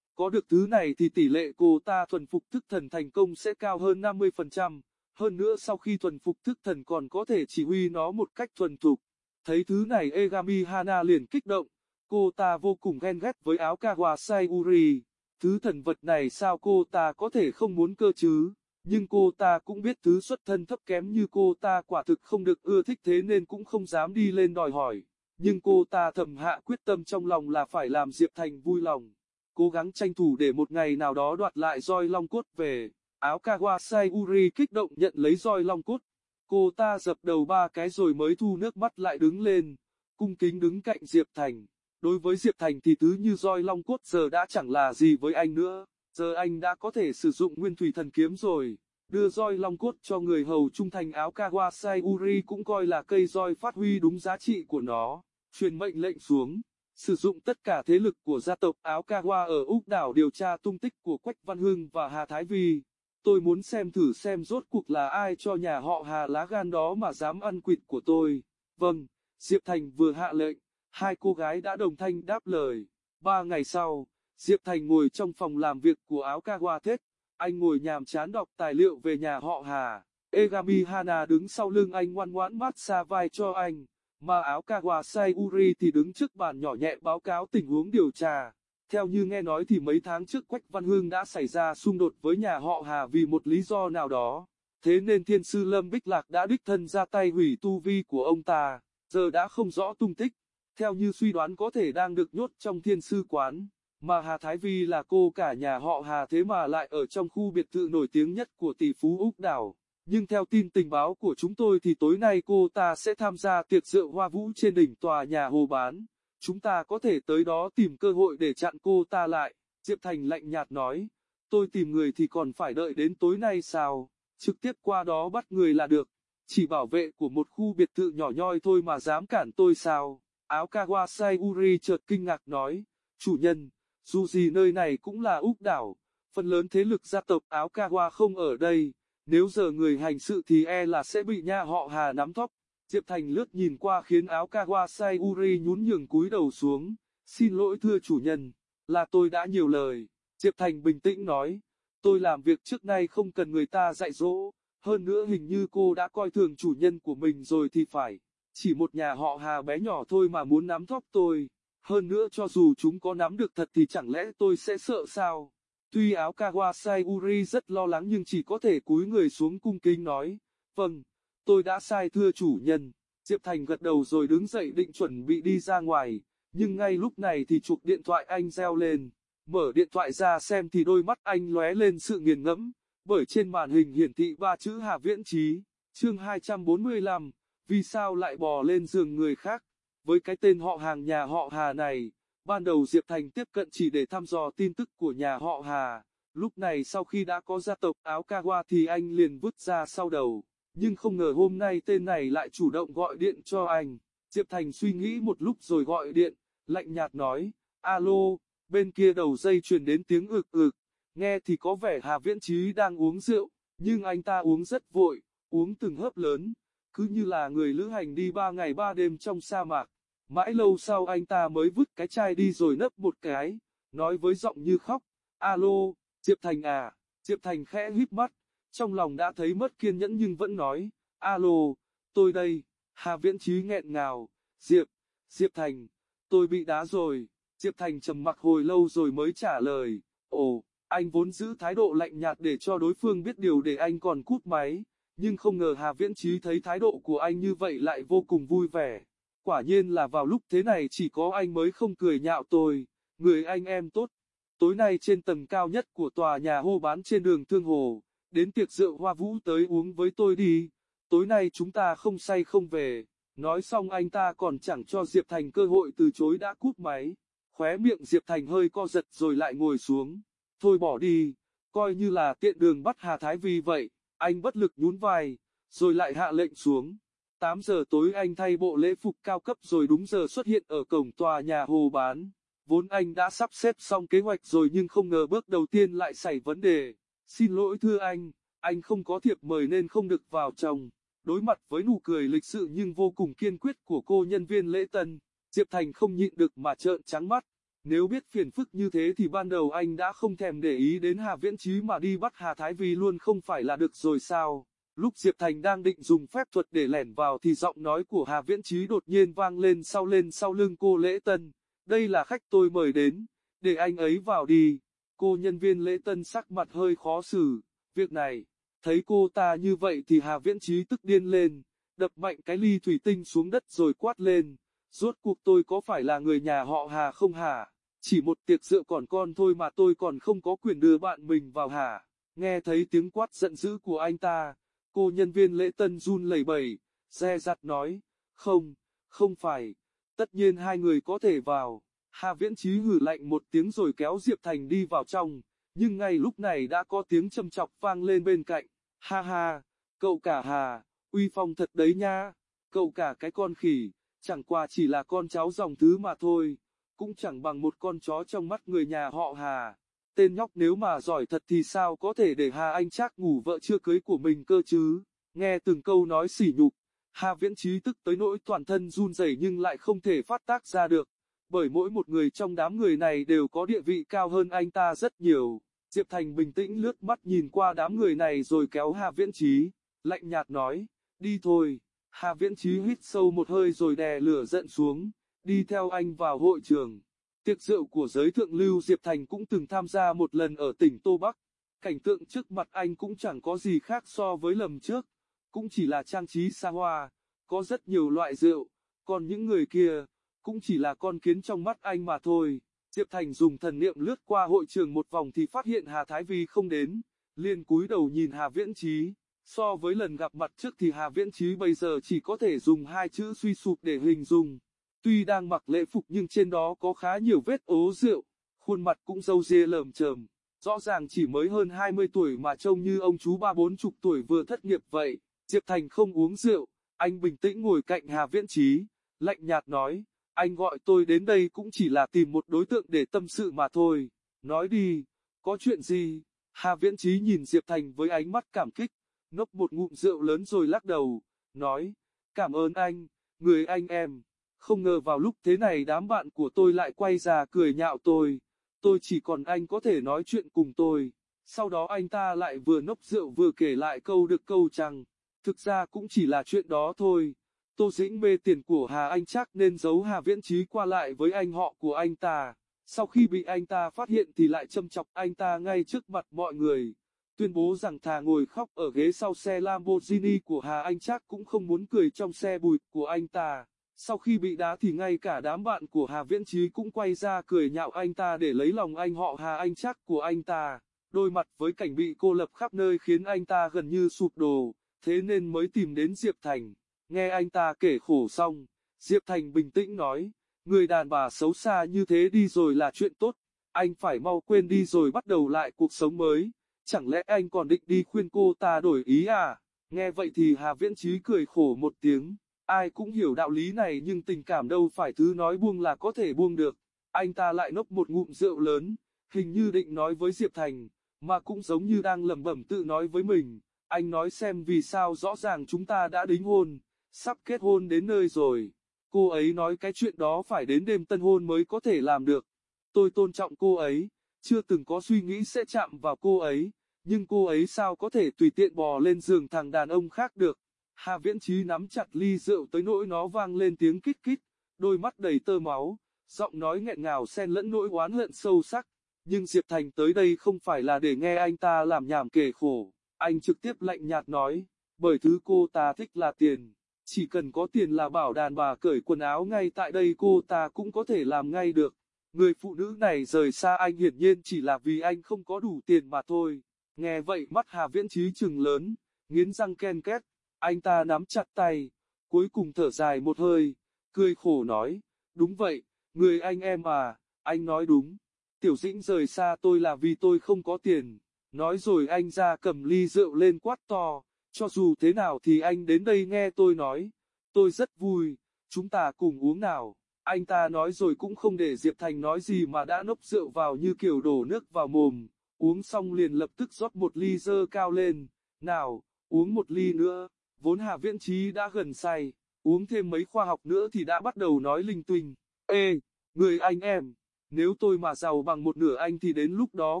Có được thứ này thì tỷ lệ cô ta thuần phục thức thần thành công sẽ cao hơn 50%. Hơn nữa sau khi thuần phục thức thần còn có thể chỉ huy nó một cách thuần thục. Thấy thứ này Egami Hana liền kích động. Cô ta vô cùng ghen ghét với áo Kawasai Uri. Thứ thần vật này sao cô ta có thể không muốn cơ chứ? Nhưng cô ta cũng biết thứ xuất thân thấp kém như cô ta quả thực không được ưa thích thế nên cũng không dám đi lên đòi hỏi. Nhưng cô ta thầm hạ quyết tâm trong lòng là phải làm Diệp Thành vui lòng. Cố gắng tranh thủ để một ngày nào đó đoạt lại roi long cốt về. Áo Kawasai Uri kích động nhận lấy roi long cốt. Cô ta dập đầu ba cái rồi mới thu nước mắt lại đứng lên. Cung kính đứng cạnh Diệp Thành. Đối với Diệp Thành thì thứ như roi long cốt giờ đã chẳng là gì với anh nữa. Giờ anh đã có thể sử dụng nguyên thủy thần kiếm rồi. Đưa roi long cốt cho người hầu trung thành áo Kawasai Uri cũng coi là cây roi phát huy đúng giá trị của nó. Truyền mệnh lệnh xuống. Sử dụng tất cả thế lực của gia tộc áo Kawa ở Úc đảo điều tra tung tích của Quách Văn Hưng và Hà Thái Vi. Tôi muốn xem thử xem rốt cuộc là ai cho nhà họ Hà lá gan đó mà dám ăn quỵt của tôi. Vâng, Diệp Thành vừa hạ lệnh, hai cô gái đã đồng thanh đáp lời. Ba ngày sau, Diệp Thành ngồi trong phòng làm việc của áo Kawa Anh ngồi nhàm chán đọc tài liệu về nhà họ Hà. Egami Hana đứng sau lưng anh ngoan ngoãn mát xa vai cho anh, mà áo Kawasai Uri thì đứng trước bàn nhỏ nhẹ báo cáo tình huống điều tra. Theo như nghe nói thì mấy tháng trước Quách Văn Hương đã xảy ra xung đột với nhà họ Hà vì một lý do nào đó. Thế nên thiên sư Lâm Bích Lạc đã đích thân ra tay hủy tu vi của ông ta, giờ đã không rõ tung tích. Theo như suy đoán có thể đang được nhốt trong thiên sư quán, mà Hà Thái Vi là cô cả nhà họ Hà thế mà lại ở trong khu biệt thự nổi tiếng nhất của tỷ phú Úc Đảo. Nhưng theo tin tình báo của chúng tôi thì tối nay cô ta sẽ tham gia tiệc rượu hoa vũ trên đỉnh tòa nhà Hồ Bán. Chúng ta có thể tới đó tìm cơ hội để chặn cô ta lại. Diệp Thành lạnh nhạt nói, tôi tìm người thì còn phải đợi đến tối nay sao, trực tiếp qua đó bắt người là được. Chỉ bảo vệ của một khu biệt thự nhỏ nhoi thôi mà dám cản tôi sao. Áo Kawasai Uri chợt kinh ngạc nói, chủ nhân, dù gì nơi này cũng là Úc đảo, phần lớn thế lực gia tộc áo Kawa không ở đây, nếu giờ người hành sự thì e là sẽ bị nhà họ Hà nắm thóp. Diệp Thành lướt nhìn qua khiến áo Kawasai Uri nhún nhường cúi đầu xuống. Xin lỗi thưa chủ nhân, là tôi đã nhiều lời. Diệp Thành bình tĩnh nói, tôi làm việc trước nay không cần người ta dạy dỗ, hơn nữa hình như cô đã coi thường chủ nhân của mình rồi thì phải. Chỉ một nhà họ Hà bé nhỏ thôi mà muốn nắm thóp tôi. Hơn nữa cho dù chúng có nắm được thật thì chẳng lẽ tôi sẽ sợ sao? Tuy áo Kawasai Uri rất lo lắng nhưng chỉ có thể cúi người xuống cung kính nói, vâng, tôi đã sai thưa chủ nhân. Diệp Thành gật đầu rồi đứng dậy định chuẩn bị đi ra ngoài, nhưng ngay lúc này thì chuột điện thoại anh reo lên. Mở điện thoại ra xem thì đôi mắt anh lóe lên sự nghiền ngẫm, bởi trên màn hình hiển thị ba chữ Hà Viễn Trí, chương 245, vì sao lại bò lên giường người khác. Với cái tên họ hàng nhà họ Hà này, ban đầu Diệp Thành tiếp cận chỉ để thăm dò tin tức của nhà họ Hà. Lúc này sau khi đã có gia tộc áo Kawa thì anh liền vứt ra sau đầu. Nhưng không ngờ hôm nay tên này lại chủ động gọi điện cho anh. Diệp Thành suy nghĩ một lúc rồi gọi điện, lạnh nhạt nói, alo, bên kia đầu dây truyền đến tiếng ực ực, nghe thì có vẻ Hà Viễn Trí đang uống rượu, nhưng anh ta uống rất vội, uống từng hớp lớn, cứ như là người lữ hành đi ba ngày ba đêm trong sa mạc. Mãi lâu sau anh ta mới vứt cái chai đi rồi nấp một cái, nói với giọng như khóc, alo, Diệp Thành à, Diệp Thành khẽ híp mắt, trong lòng đã thấy mất kiên nhẫn nhưng vẫn nói, alo, tôi đây, Hà Viễn Trí nghẹn ngào, Diệp, Diệp Thành, tôi bị đá rồi, Diệp Thành trầm mặc hồi lâu rồi mới trả lời, ồ, anh vốn giữ thái độ lạnh nhạt để cho đối phương biết điều để anh còn cút máy, nhưng không ngờ Hà Viễn Trí thấy thái độ của anh như vậy lại vô cùng vui vẻ. Quả nhiên là vào lúc thế này chỉ có anh mới không cười nhạo tôi, người anh em tốt. Tối nay trên tầng cao nhất của tòa nhà hô bán trên đường Thương Hồ, đến tiệc rượu hoa vũ tới uống với tôi đi, tối nay chúng ta không say không về. Nói xong anh ta còn chẳng cho Diệp Thành cơ hội từ chối đã cúp máy, khóe miệng Diệp Thành hơi co giật rồi lại ngồi xuống. Thôi bỏ đi, coi như là tiện đường bắt Hà Thái Vi vậy, anh bất lực nhún vai, rồi lại hạ lệnh xuống. 8 giờ tối anh thay bộ lễ phục cao cấp rồi đúng giờ xuất hiện ở cổng tòa nhà hồ bán. Vốn anh đã sắp xếp xong kế hoạch rồi nhưng không ngờ bước đầu tiên lại xảy vấn đề. Xin lỗi thưa anh, anh không có thiệp mời nên không được vào trong. Đối mặt với nụ cười lịch sự nhưng vô cùng kiên quyết của cô nhân viên lễ tân, Diệp Thành không nhịn được mà trợn trắng mắt. Nếu biết phiền phức như thế thì ban đầu anh đã không thèm để ý đến Hà Viễn Chí mà đi bắt Hà Thái Vi luôn không phải là được rồi sao. Lúc Diệp Thành đang định dùng phép thuật để lẻn vào thì giọng nói của Hà Viễn Chí đột nhiên vang lên sau lên sau lưng cô Lễ Tân. Đây là khách tôi mời đến, để anh ấy vào đi. Cô nhân viên Lễ Tân sắc mặt hơi khó xử, việc này, thấy cô ta như vậy thì Hà Viễn Chí tức điên lên, đập mạnh cái ly thủy tinh xuống đất rồi quát lên. Rốt cuộc tôi có phải là người nhà họ Hà không hả? Chỉ một tiệc rượu còn con thôi mà tôi còn không có quyền đưa bạn mình vào hả? Nghe thấy tiếng quát giận dữ của anh ta, cô nhân viên lễ tân run lẩy bẩy, dè dặt nói, không, không phải, tất nhiên hai người có thể vào. Hà Viễn Chí hử lạnh một tiếng rồi kéo Diệp Thành đi vào trong, nhưng ngay lúc này đã có tiếng châm chọc vang lên bên cạnh. Ha ha, cậu cả Hà, uy phong thật đấy nha, cậu cả cái con khỉ, chẳng qua chỉ là con cháu dòng thứ mà thôi, cũng chẳng bằng một con chó trong mắt người nhà họ Hà. Tên nhóc nếu mà giỏi thật thì sao có thể để Hà Anh Trác ngủ vợ chưa cưới của mình cơ chứ? Nghe từng câu nói sỉ nhục, Hà Viễn Trí tức tới nỗi toàn thân run rẩy nhưng lại không thể phát tác ra được, bởi mỗi một người trong đám người này đều có địa vị cao hơn anh ta rất nhiều. Diệp Thành bình tĩnh lướt mắt nhìn qua đám người này rồi kéo Hà Viễn Trí, lạnh nhạt nói, đi thôi. Hà Viễn Trí hít sâu một hơi rồi đè lửa giận xuống, đi theo anh vào hội trường. Tiệc rượu của giới thượng lưu Diệp Thành cũng từng tham gia một lần ở tỉnh Tô Bắc. Cảnh tượng trước mặt anh cũng chẳng có gì khác so với lầm trước, cũng chỉ là trang trí xa hoa, có rất nhiều loại rượu, còn những người kia, cũng chỉ là con kiến trong mắt anh mà thôi. Diệp Thành dùng thần niệm lướt qua hội trường một vòng thì phát hiện Hà Thái Vi không đến, liền cúi đầu nhìn Hà Viễn Trí. So với lần gặp mặt trước thì Hà Viễn Trí bây giờ chỉ có thể dùng hai chữ suy sụp để hình dung. Tuy đang mặc lễ phục nhưng trên đó có khá nhiều vết ố rượu, khuôn mặt cũng râu ria lởm chởm, rõ ràng chỉ mới hơn 20 tuổi mà trông như ông chú ba bốn chục tuổi vừa thất nghiệp vậy. Diệp Thành không uống rượu, anh bình tĩnh ngồi cạnh Hà Viễn Trí, lạnh nhạt nói, anh gọi tôi đến đây cũng chỉ là tìm một đối tượng để tâm sự mà thôi. Nói đi, có chuyện gì? Hà Viễn Trí nhìn Diệp Thành với ánh mắt cảm kích, nốc một ngụm rượu lớn rồi lắc đầu, nói, cảm ơn anh, người anh em. Không ngờ vào lúc thế này đám bạn của tôi lại quay ra cười nhạo tôi. Tôi chỉ còn anh có thể nói chuyện cùng tôi. Sau đó anh ta lại vừa nốc rượu vừa kể lại câu được câu chăng. Thực ra cũng chỉ là chuyện đó thôi. Tô Dĩnh mê tiền của Hà Anh chắc nên giấu Hà Viễn Trí qua lại với anh họ của anh ta. Sau khi bị anh ta phát hiện thì lại châm chọc anh ta ngay trước mặt mọi người. Tuyên bố rằng thà ngồi khóc ở ghế sau xe Lamborghini của Hà Anh chắc cũng không muốn cười trong xe bụi của anh ta. Sau khi bị đá thì ngay cả đám bạn của Hà Viễn Trí cũng quay ra cười nhạo anh ta để lấy lòng anh họ Hà Anh chắc của anh ta. Đôi mặt với cảnh bị cô lập khắp nơi khiến anh ta gần như sụp đổ, thế nên mới tìm đến Diệp Thành. Nghe anh ta kể khổ xong, Diệp Thành bình tĩnh nói, người đàn bà xấu xa như thế đi rồi là chuyện tốt, anh phải mau quên đi rồi bắt đầu lại cuộc sống mới. Chẳng lẽ anh còn định đi khuyên cô ta đổi ý à? Nghe vậy thì Hà Viễn Trí cười khổ một tiếng. Ai cũng hiểu đạo lý này nhưng tình cảm đâu phải thứ nói buông là có thể buông được. Anh ta lại nốc một ngụm rượu lớn, hình như định nói với Diệp Thành, mà cũng giống như đang lẩm bẩm tự nói với mình. Anh nói xem vì sao rõ ràng chúng ta đã đính hôn, sắp kết hôn đến nơi rồi. Cô ấy nói cái chuyện đó phải đến đêm tân hôn mới có thể làm được. Tôi tôn trọng cô ấy, chưa từng có suy nghĩ sẽ chạm vào cô ấy, nhưng cô ấy sao có thể tùy tiện bò lên giường thằng đàn ông khác được. Hà Viễn Trí nắm chặt ly rượu tới nỗi nó vang lên tiếng kít kít, đôi mắt đầy tơ máu, giọng nói nghẹn ngào xen lẫn nỗi oán hận sâu sắc. Nhưng Diệp Thành tới đây không phải là để nghe anh ta làm nhảm kể khổ, anh trực tiếp lạnh nhạt nói, bởi thứ cô ta thích là tiền, chỉ cần có tiền là bảo đàn bà cởi quần áo ngay tại đây cô ta cũng có thể làm ngay được. Người phụ nữ này rời xa anh hiển nhiên chỉ là vì anh không có đủ tiền mà thôi. Nghe vậy mắt Hà Viễn Trí trừng lớn, nghiến răng ken két, anh ta nắm chặt tay, cuối cùng thở dài một hơi, cười khổ nói, đúng vậy, người anh em à, anh nói đúng, tiểu dĩnh rời xa tôi là vì tôi không có tiền, nói rồi anh ra cầm ly rượu lên quát to, cho dù thế nào thì anh đến đây nghe tôi nói, tôi rất vui, chúng ta cùng uống nào. Anh ta nói rồi cũng không để Diệp Thành nói gì mà đã nốc rượu vào như kiểu đổ nước vào mồm, uống xong liền lập tức rót một ly dơ cao lên, nào, uống một ly nữa, vốn Hà Viễn Trí đã gần say, uống thêm mấy khoa học nữa thì đã bắt đầu nói linh tinh, ê, người anh em, nếu tôi mà giàu bằng một nửa anh thì đến lúc đó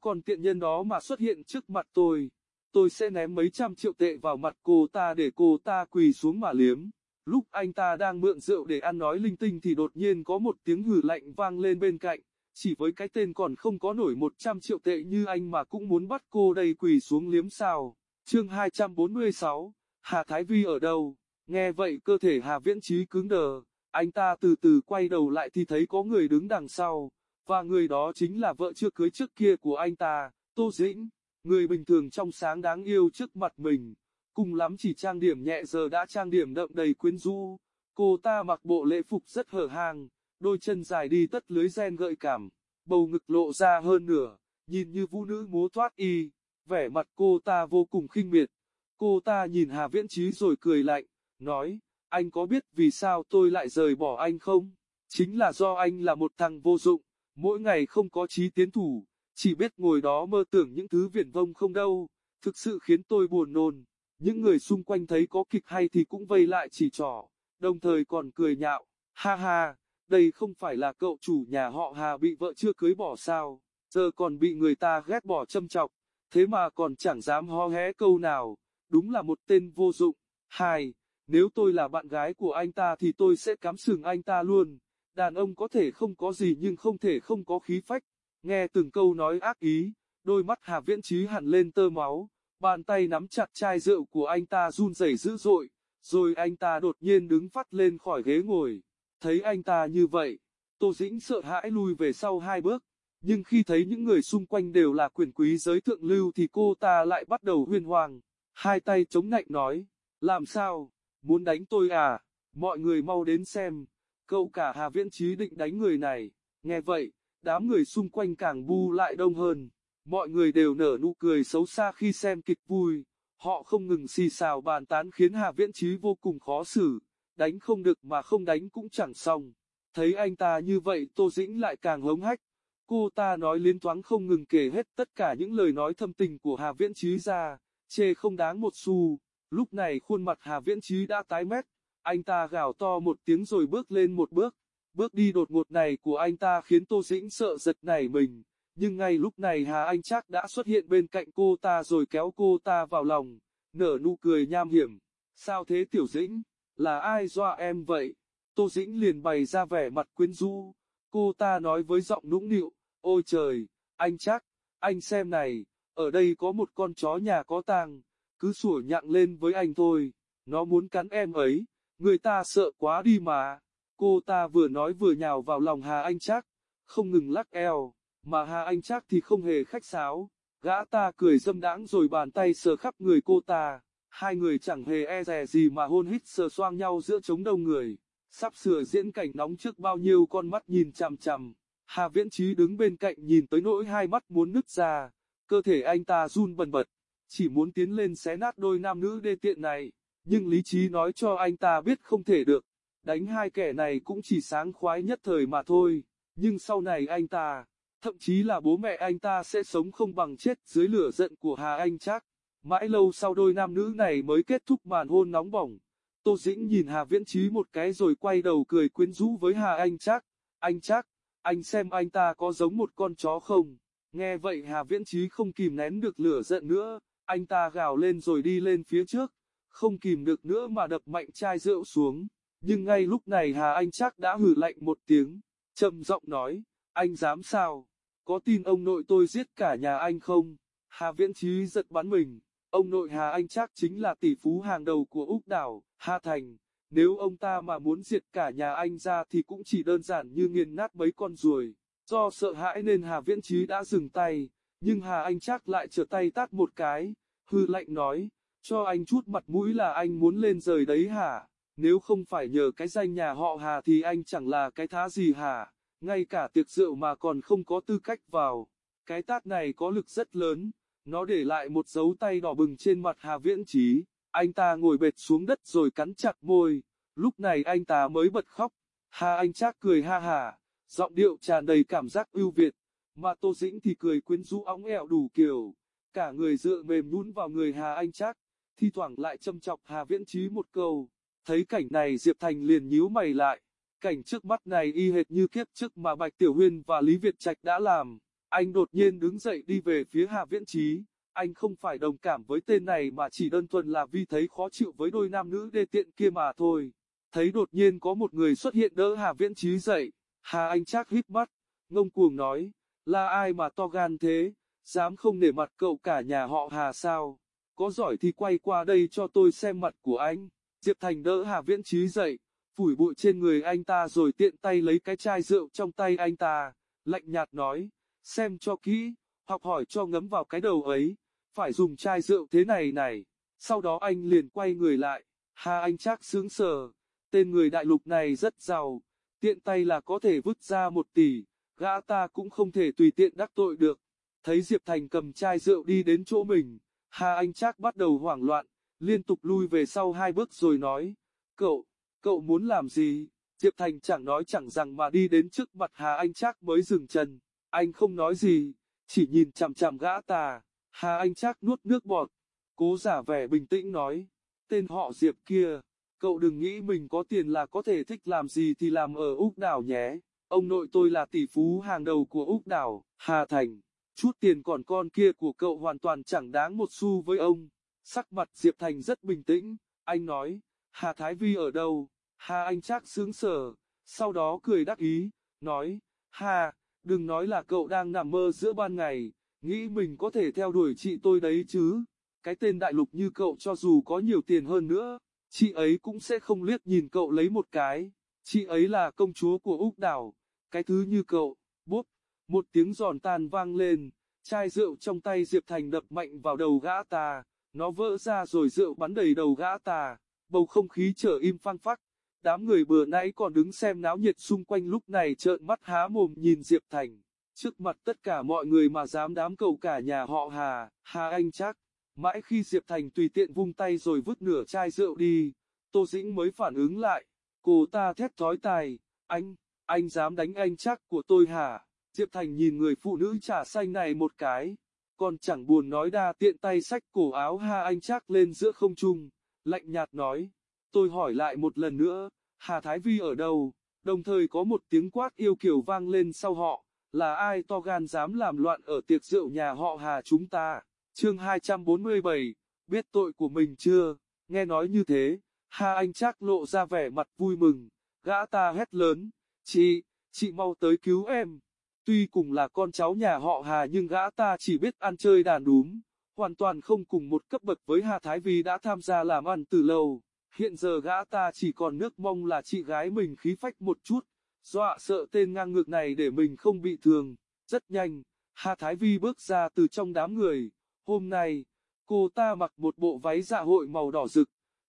con tiện nhân đó mà xuất hiện trước mặt tôi, tôi sẽ ném mấy trăm triệu tệ vào mặt cô ta để cô ta quỳ xuống mà liếm. Lúc anh ta đang mượn rượu để ăn nói linh tinh thì đột nhiên có một tiếng hừ lạnh vang lên bên cạnh, chỉ với cái tên còn không có nổi 100 triệu tệ như anh mà cũng muốn bắt cô đây quỳ xuống liếm sao. Chương 246, Hà Thái Vi ở đâu? Nghe vậy cơ thể Hà Viễn Trí cứng đờ, anh ta từ từ quay đầu lại thì thấy có người đứng đằng sau, và người đó chính là vợ chưa cưới trước kia của anh ta, Tô Dĩnh, người bình thường trong sáng đáng yêu trước mặt mình, cùng lắm chỉ trang điểm nhẹ giờ đã trang điểm đậm đầy quyến rũ. Cô ta mặc bộ lễ phục rất hở hang, đôi chân dài đi tất lưới ren gợi cảm, bầu ngực lộ ra hơn nửa, nhìn như vũ nữ múa thoát y, vẻ mặt cô ta vô cùng khinh miệt. Cô ta nhìn Hà Viễn Trí rồi cười lạnh, nói, anh có biết vì sao tôi lại rời bỏ anh không? Chính là do anh là một thằng vô dụng, mỗi ngày không có trí tiến thủ, chỉ biết ngồi đó mơ tưởng những thứ viển vông không đâu, thực sự khiến tôi buồn nôn. Những người xung quanh thấy có kịch hay thì cũng vây lại chỉ trỏ, đồng thời còn cười nhạo, ha ha, đây không phải là cậu chủ nhà họ Hà bị vợ chưa cưới bỏ sao, giờ còn bị người ta ghét bỏ châm chọc, thế mà còn chẳng dám ho hé câu nào, đúng là một tên vô dụng. Hai, nếu tôi là bạn gái của anh ta thì tôi sẽ cắm sừng anh ta luôn, đàn ông có thể không có gì nhưng không thể không có khí phách, nghe từng câu nói ác ý, đôi mắt Hà Viễn Trí hẳn lên tơ máu. Bàn tay nắm chặt chai rượu của anh ta run rẩy dữ dội, rồi anh ta đột nhiên đứng phát lên khỏi ghế ngồi. Thấy anh ta như vậy, Tô Dĩnh sợ hãi lui về sau hai bước, nhưng khi thấy những người xung quanh đều là quyền quý giới thượng lưu thì cô ta lại bắt đầu huyên hoàng. Hai tay chống nạnh nói, làm sao, muốn đánh tôi à, mọi người mau đến xem, cậu cả Hà Viễn Trí định đánh người này, nghe vậy, đám người xung quanh càng bu lại đông hơn. Mọi người đều nở nụ cười xấu xa khi xem kịch vui, họ không ngừng xì xào bàn tán khiến Hà Viễn Trí vô cùng khó xử, đánh không được mà không đánh cũng chẳng xong. Thấy anh ta như vậy Tô Dĩnh lại càng hống hách, cô ta nói liên thoáng không ngừng kể hết tất cả những lời nói thâm tình của Hà Viễn Trí ra, chê không đáng một xu. Lúc này khuôn mặt Hà Viễn Trí đã tái mét, anh ta gào to một tiếng rồi bước lên một bước. Bước đi đột ngột này của anh ta khiến Tô Dĩnh sợ giật nảy mình. Nhưng ngay lúc này Hà Anh Trác đã xuất hiện bên cạnh cô ta rồi kéo cô ta vào lòng, nở nụ cười nham hiểm. Sao thế Tiểu Dĩnh, là ai dọa em vậy? Tô Dĩnh liền bày ra vẻ mặt quyến rũ. Cô ta nói với giọng nũng nịu, ôi trời, anh Trác, anh xem này, ở đây có một con chó nhà có tang, cứ sủa nhặng lên với anh thôi, nó muốn cắn em ấy, người ta sợ quá đi mà. Cô ta vừa nói vừa nhào vào lòng Hà Anh Trác, không ngừng lắc eo. Mà Hà Anh trác thì không hề khách sáo, gã ta cười dâm đãng rồi bàn tay sờ khắp người cô ta, hai người chẳng hề e dè gì mà hôn hít sờ xoang nhau giữa trống đông người, sắp sửa diễn cảnh nóng trước bao nhiêu con mắt nhìn chằm chằm, Hà Viễn Trí đứng bên cạnh nhìn tới nỗi hai mắt muốn nứt ra, cơ thể anh ta run bần bật, chỉ muốn tiến lên xé nát đôi nam nữ đê tiện này, nhưng lý trí nói cho anh ta biết không thể được, đánh hai kẻ này cũng chỉ sáng khoái nhất thời mà thôi, nhưng sau này anh ta thậm chí là bố mẹ anh ta sẽ sống không bằng chết dưới lửa giận của Hà Anh Trác. Mãi lâu sau đôi nam nữ này mới kết thúc màn hôn nóng bỏng. Tô Dĩnh nhìn Hà Viễn Trí một cái rồi quay đầu cười quyến rũ với Hà Anh Trác. Anh Trác, anh xem anh ta có giống một con chó không? Nghe vậy Hà Viễn Chí không kìm nén được lửa giận nữa, anh ta gào lên rồi đi lên phía trước, không kìm được nữa mà đập mạnh chai rượu xuống. Nhưng ngay lúc này Hà Anh Trác đã hừ lạnh một tiếng, trầm giọng nói, anh dám sao? Có tin ông nội tôi giết cả nhà anh không? Hà Viễn Chí giật bắn mình. Ông nội Hà Anh chắc chính là tỷ phú hàng đầu của Úc Đảo, Hà Thành. Nếu ông ta mà muốn diệt cả nhà anh ra thì cũng chỉ đơn giản như nghiền nát mấy con ruồi. Do sợ hãi nên Hà Viễn Trí đã dừng tay, nhưng Hà Anh Trác lại trở tay tát một cái, hư lạnh nói, cho anh chút mặt mũi là anh muốn lên rời đấy hả? Nếu không phải nhờ cái danh nhà họ Hà thì anh chẳng là cái thá gì hả? ngay cả tiệc rượu mà còn không có tư cách vào. Cái tát này có lực rất lớn, nó để lại một dấu tay đỏ bừng trên mặt Hà Viễn Trí. Anh ta ngồi bệt xuống đất rồi cắn chặt môi, lúc này anh ta mới bật khóc. Hà Anh Trác cười ha hà, giọng điệu tràn đầy cảm giác ưu việt, mà Tô Dĩnh thì cười quyến rũ óng ẹo đủ kiểu. Cả người dựa mềm nhún vào người Hà Anh Trác, thi thoảng lại châm chọc Hà Viễn Trí một câu. Thấy cảnh này Diệp Thành liền nhíu mày lại, Cảnh trước mắt này y hệt như kiếp trước mà Bạch Tiểu Huyên và Lý Việt Trạch đã làm. Anh đột nhiên đứng dậy đi về phía Hà Viễn Trí. Anh không phải đồng cảm với tên này mà chỉ đơn thuần là vì thấy khó chịu với đôi nam nữ đê tiện kia mà thôi. Thấy đột nhiên có một người xuất hiện đỡ Hà Viễn Trí dậy. Hà Anh Trác hít mắt, ngông cuồng nói, là ai mà to gan thế, dám không nể mặt cậu cả nhà họ Hà sao? Có giỏi thì quay qua đây cho tôi xem mặt của anh. Diệp Thành đỡ Hà Viễn Trí dậy, phủi bụi trên người anh ta rồi tiện tay lấy cái chai rượu trong tay anh ta, lạnh nhạt nói, xem cho kỹ, học hỏi cho ngấm vào cái đầu ấy, phải dùng chai rượu thế này này. Sau đó anh liền quay người lại, Hà Anh trác sướng sờ, tên người đại lục này rất giàu, tiện tay là có thể vứt ra một tỷ, gã ta cũng không thể tùy tiện đắc tội được. Thấy Diệp Thành cầm chai rượu đi đến chỗ mình, Hà Anh Trác bắt đầu hoảng loạn, liên tục lui về sau hai bước rồi nói, cậu, cậu muốn làm gì? Diệp Thành chẳng nói chẳng rằng mà đi đến trước mặt Hà Anh Trác mới dừng chân, anh không nói gì, chỉ nhìn chằm chằm gã ta, Hà Anh Trác nuốt nước bọt, cố giả vẻ bình tĩnh nói, tên họ Diệp kia, cậu đừng nghĩ mình có tiền là có thể thích làm gì thì làm ở Úc Đảo nhé, ông nội tôi là tỷ phú hàng đầu của Úc Đảo, Hà Thành, chút tiền còn con kia của cậu hoàn toàn chẳng đáng một xu với ông. Sắc mặt Diệp Thành rất bình tĩnh, anh nói, Hà Thái Vi ở đâu? Hà Anh chắc sướng sở, sau đó cười đắc ý, nói, Hà, đừng nói là cậu đang nằm mơ giữa ban ngày, nghĩ mình có thể theo đuổi chị tôi đấy chứ. Cái tên đại lục như cậu cho dù có nhiều tiền hơn nữa, chị ấy cũng sẽ không liếc nhìn cậu lấy một cái. Chị ấy là công chúa của Úc Đảo, cái thứ như cậu, bốp, một tiếng giòn tan vang lên, chai rượu trong tay Diệp Thành đập mạnh vào đầu gã ta, nó vỡ ra rồi rượu bắn đầy đầu gã ta, bầu không khí trở im phăng phắc. Đám người bừa nãy còn đứng xem náo nhiệt xung quanh lúc này trợn mắt há mồm nhìn Diệp Thành. Trước mặt tất cả mọi người mà dám đám cậu cả nhà họ Hà, Hà Anh chắc. Mãi khi Diệp Thành tùy tiện vung tay rồi vứt nửa chai rượu đi, Tô Dĩnh mới phản ứng lại. Cô ta thét thói tài, anh, anh dám đánh anh chắc của tôi hả? Diệp Thành nhìn người phụ nữ trà xanh này một cái, còn chẳng buồn nói đa tiện tay sách cổ áo Hà Anh chắc lên giữa không trung, lạnh nhạt nói, tôi hỏi lại một lần nữa, Hà Thái Vi ở đâu, đồng thời có một tiếng quát yêu kiều vang lên sau họ, là ai to gan dám làm loạn ở tiệc rượu nhà họ Hà chúng ta, chương 247, biết tội của mình chưa, nghe nói như thế, Hà Anh trác lộ ra vẻ mặt vui mừng, gã ta hét lớn, chị, chị mau tới cứu em. Tuy cùng là con cháu nhà họ Hà nhưng gã ta chỉ biết ăn chơi đàn đúm, hoàn toàn không cùng một cấp bậc với Hà Thái Vi đã tham gia làm ăn từ lâu. Hiện giờ gã ta chỉ còn nước mong là chị gái mình khí phách một chút, dọa sợ tên ngang ngược này để mình không bị thương. Rất nhanh, Hà Thái Vi bước ra từ trong đám người. Hôm nay, cô ta mặc một bộ váy dạ hội màu đỏ rực,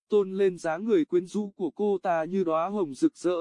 tôn lên dáng người quyến rũ của cô ta như đóa hồng rực rỡ.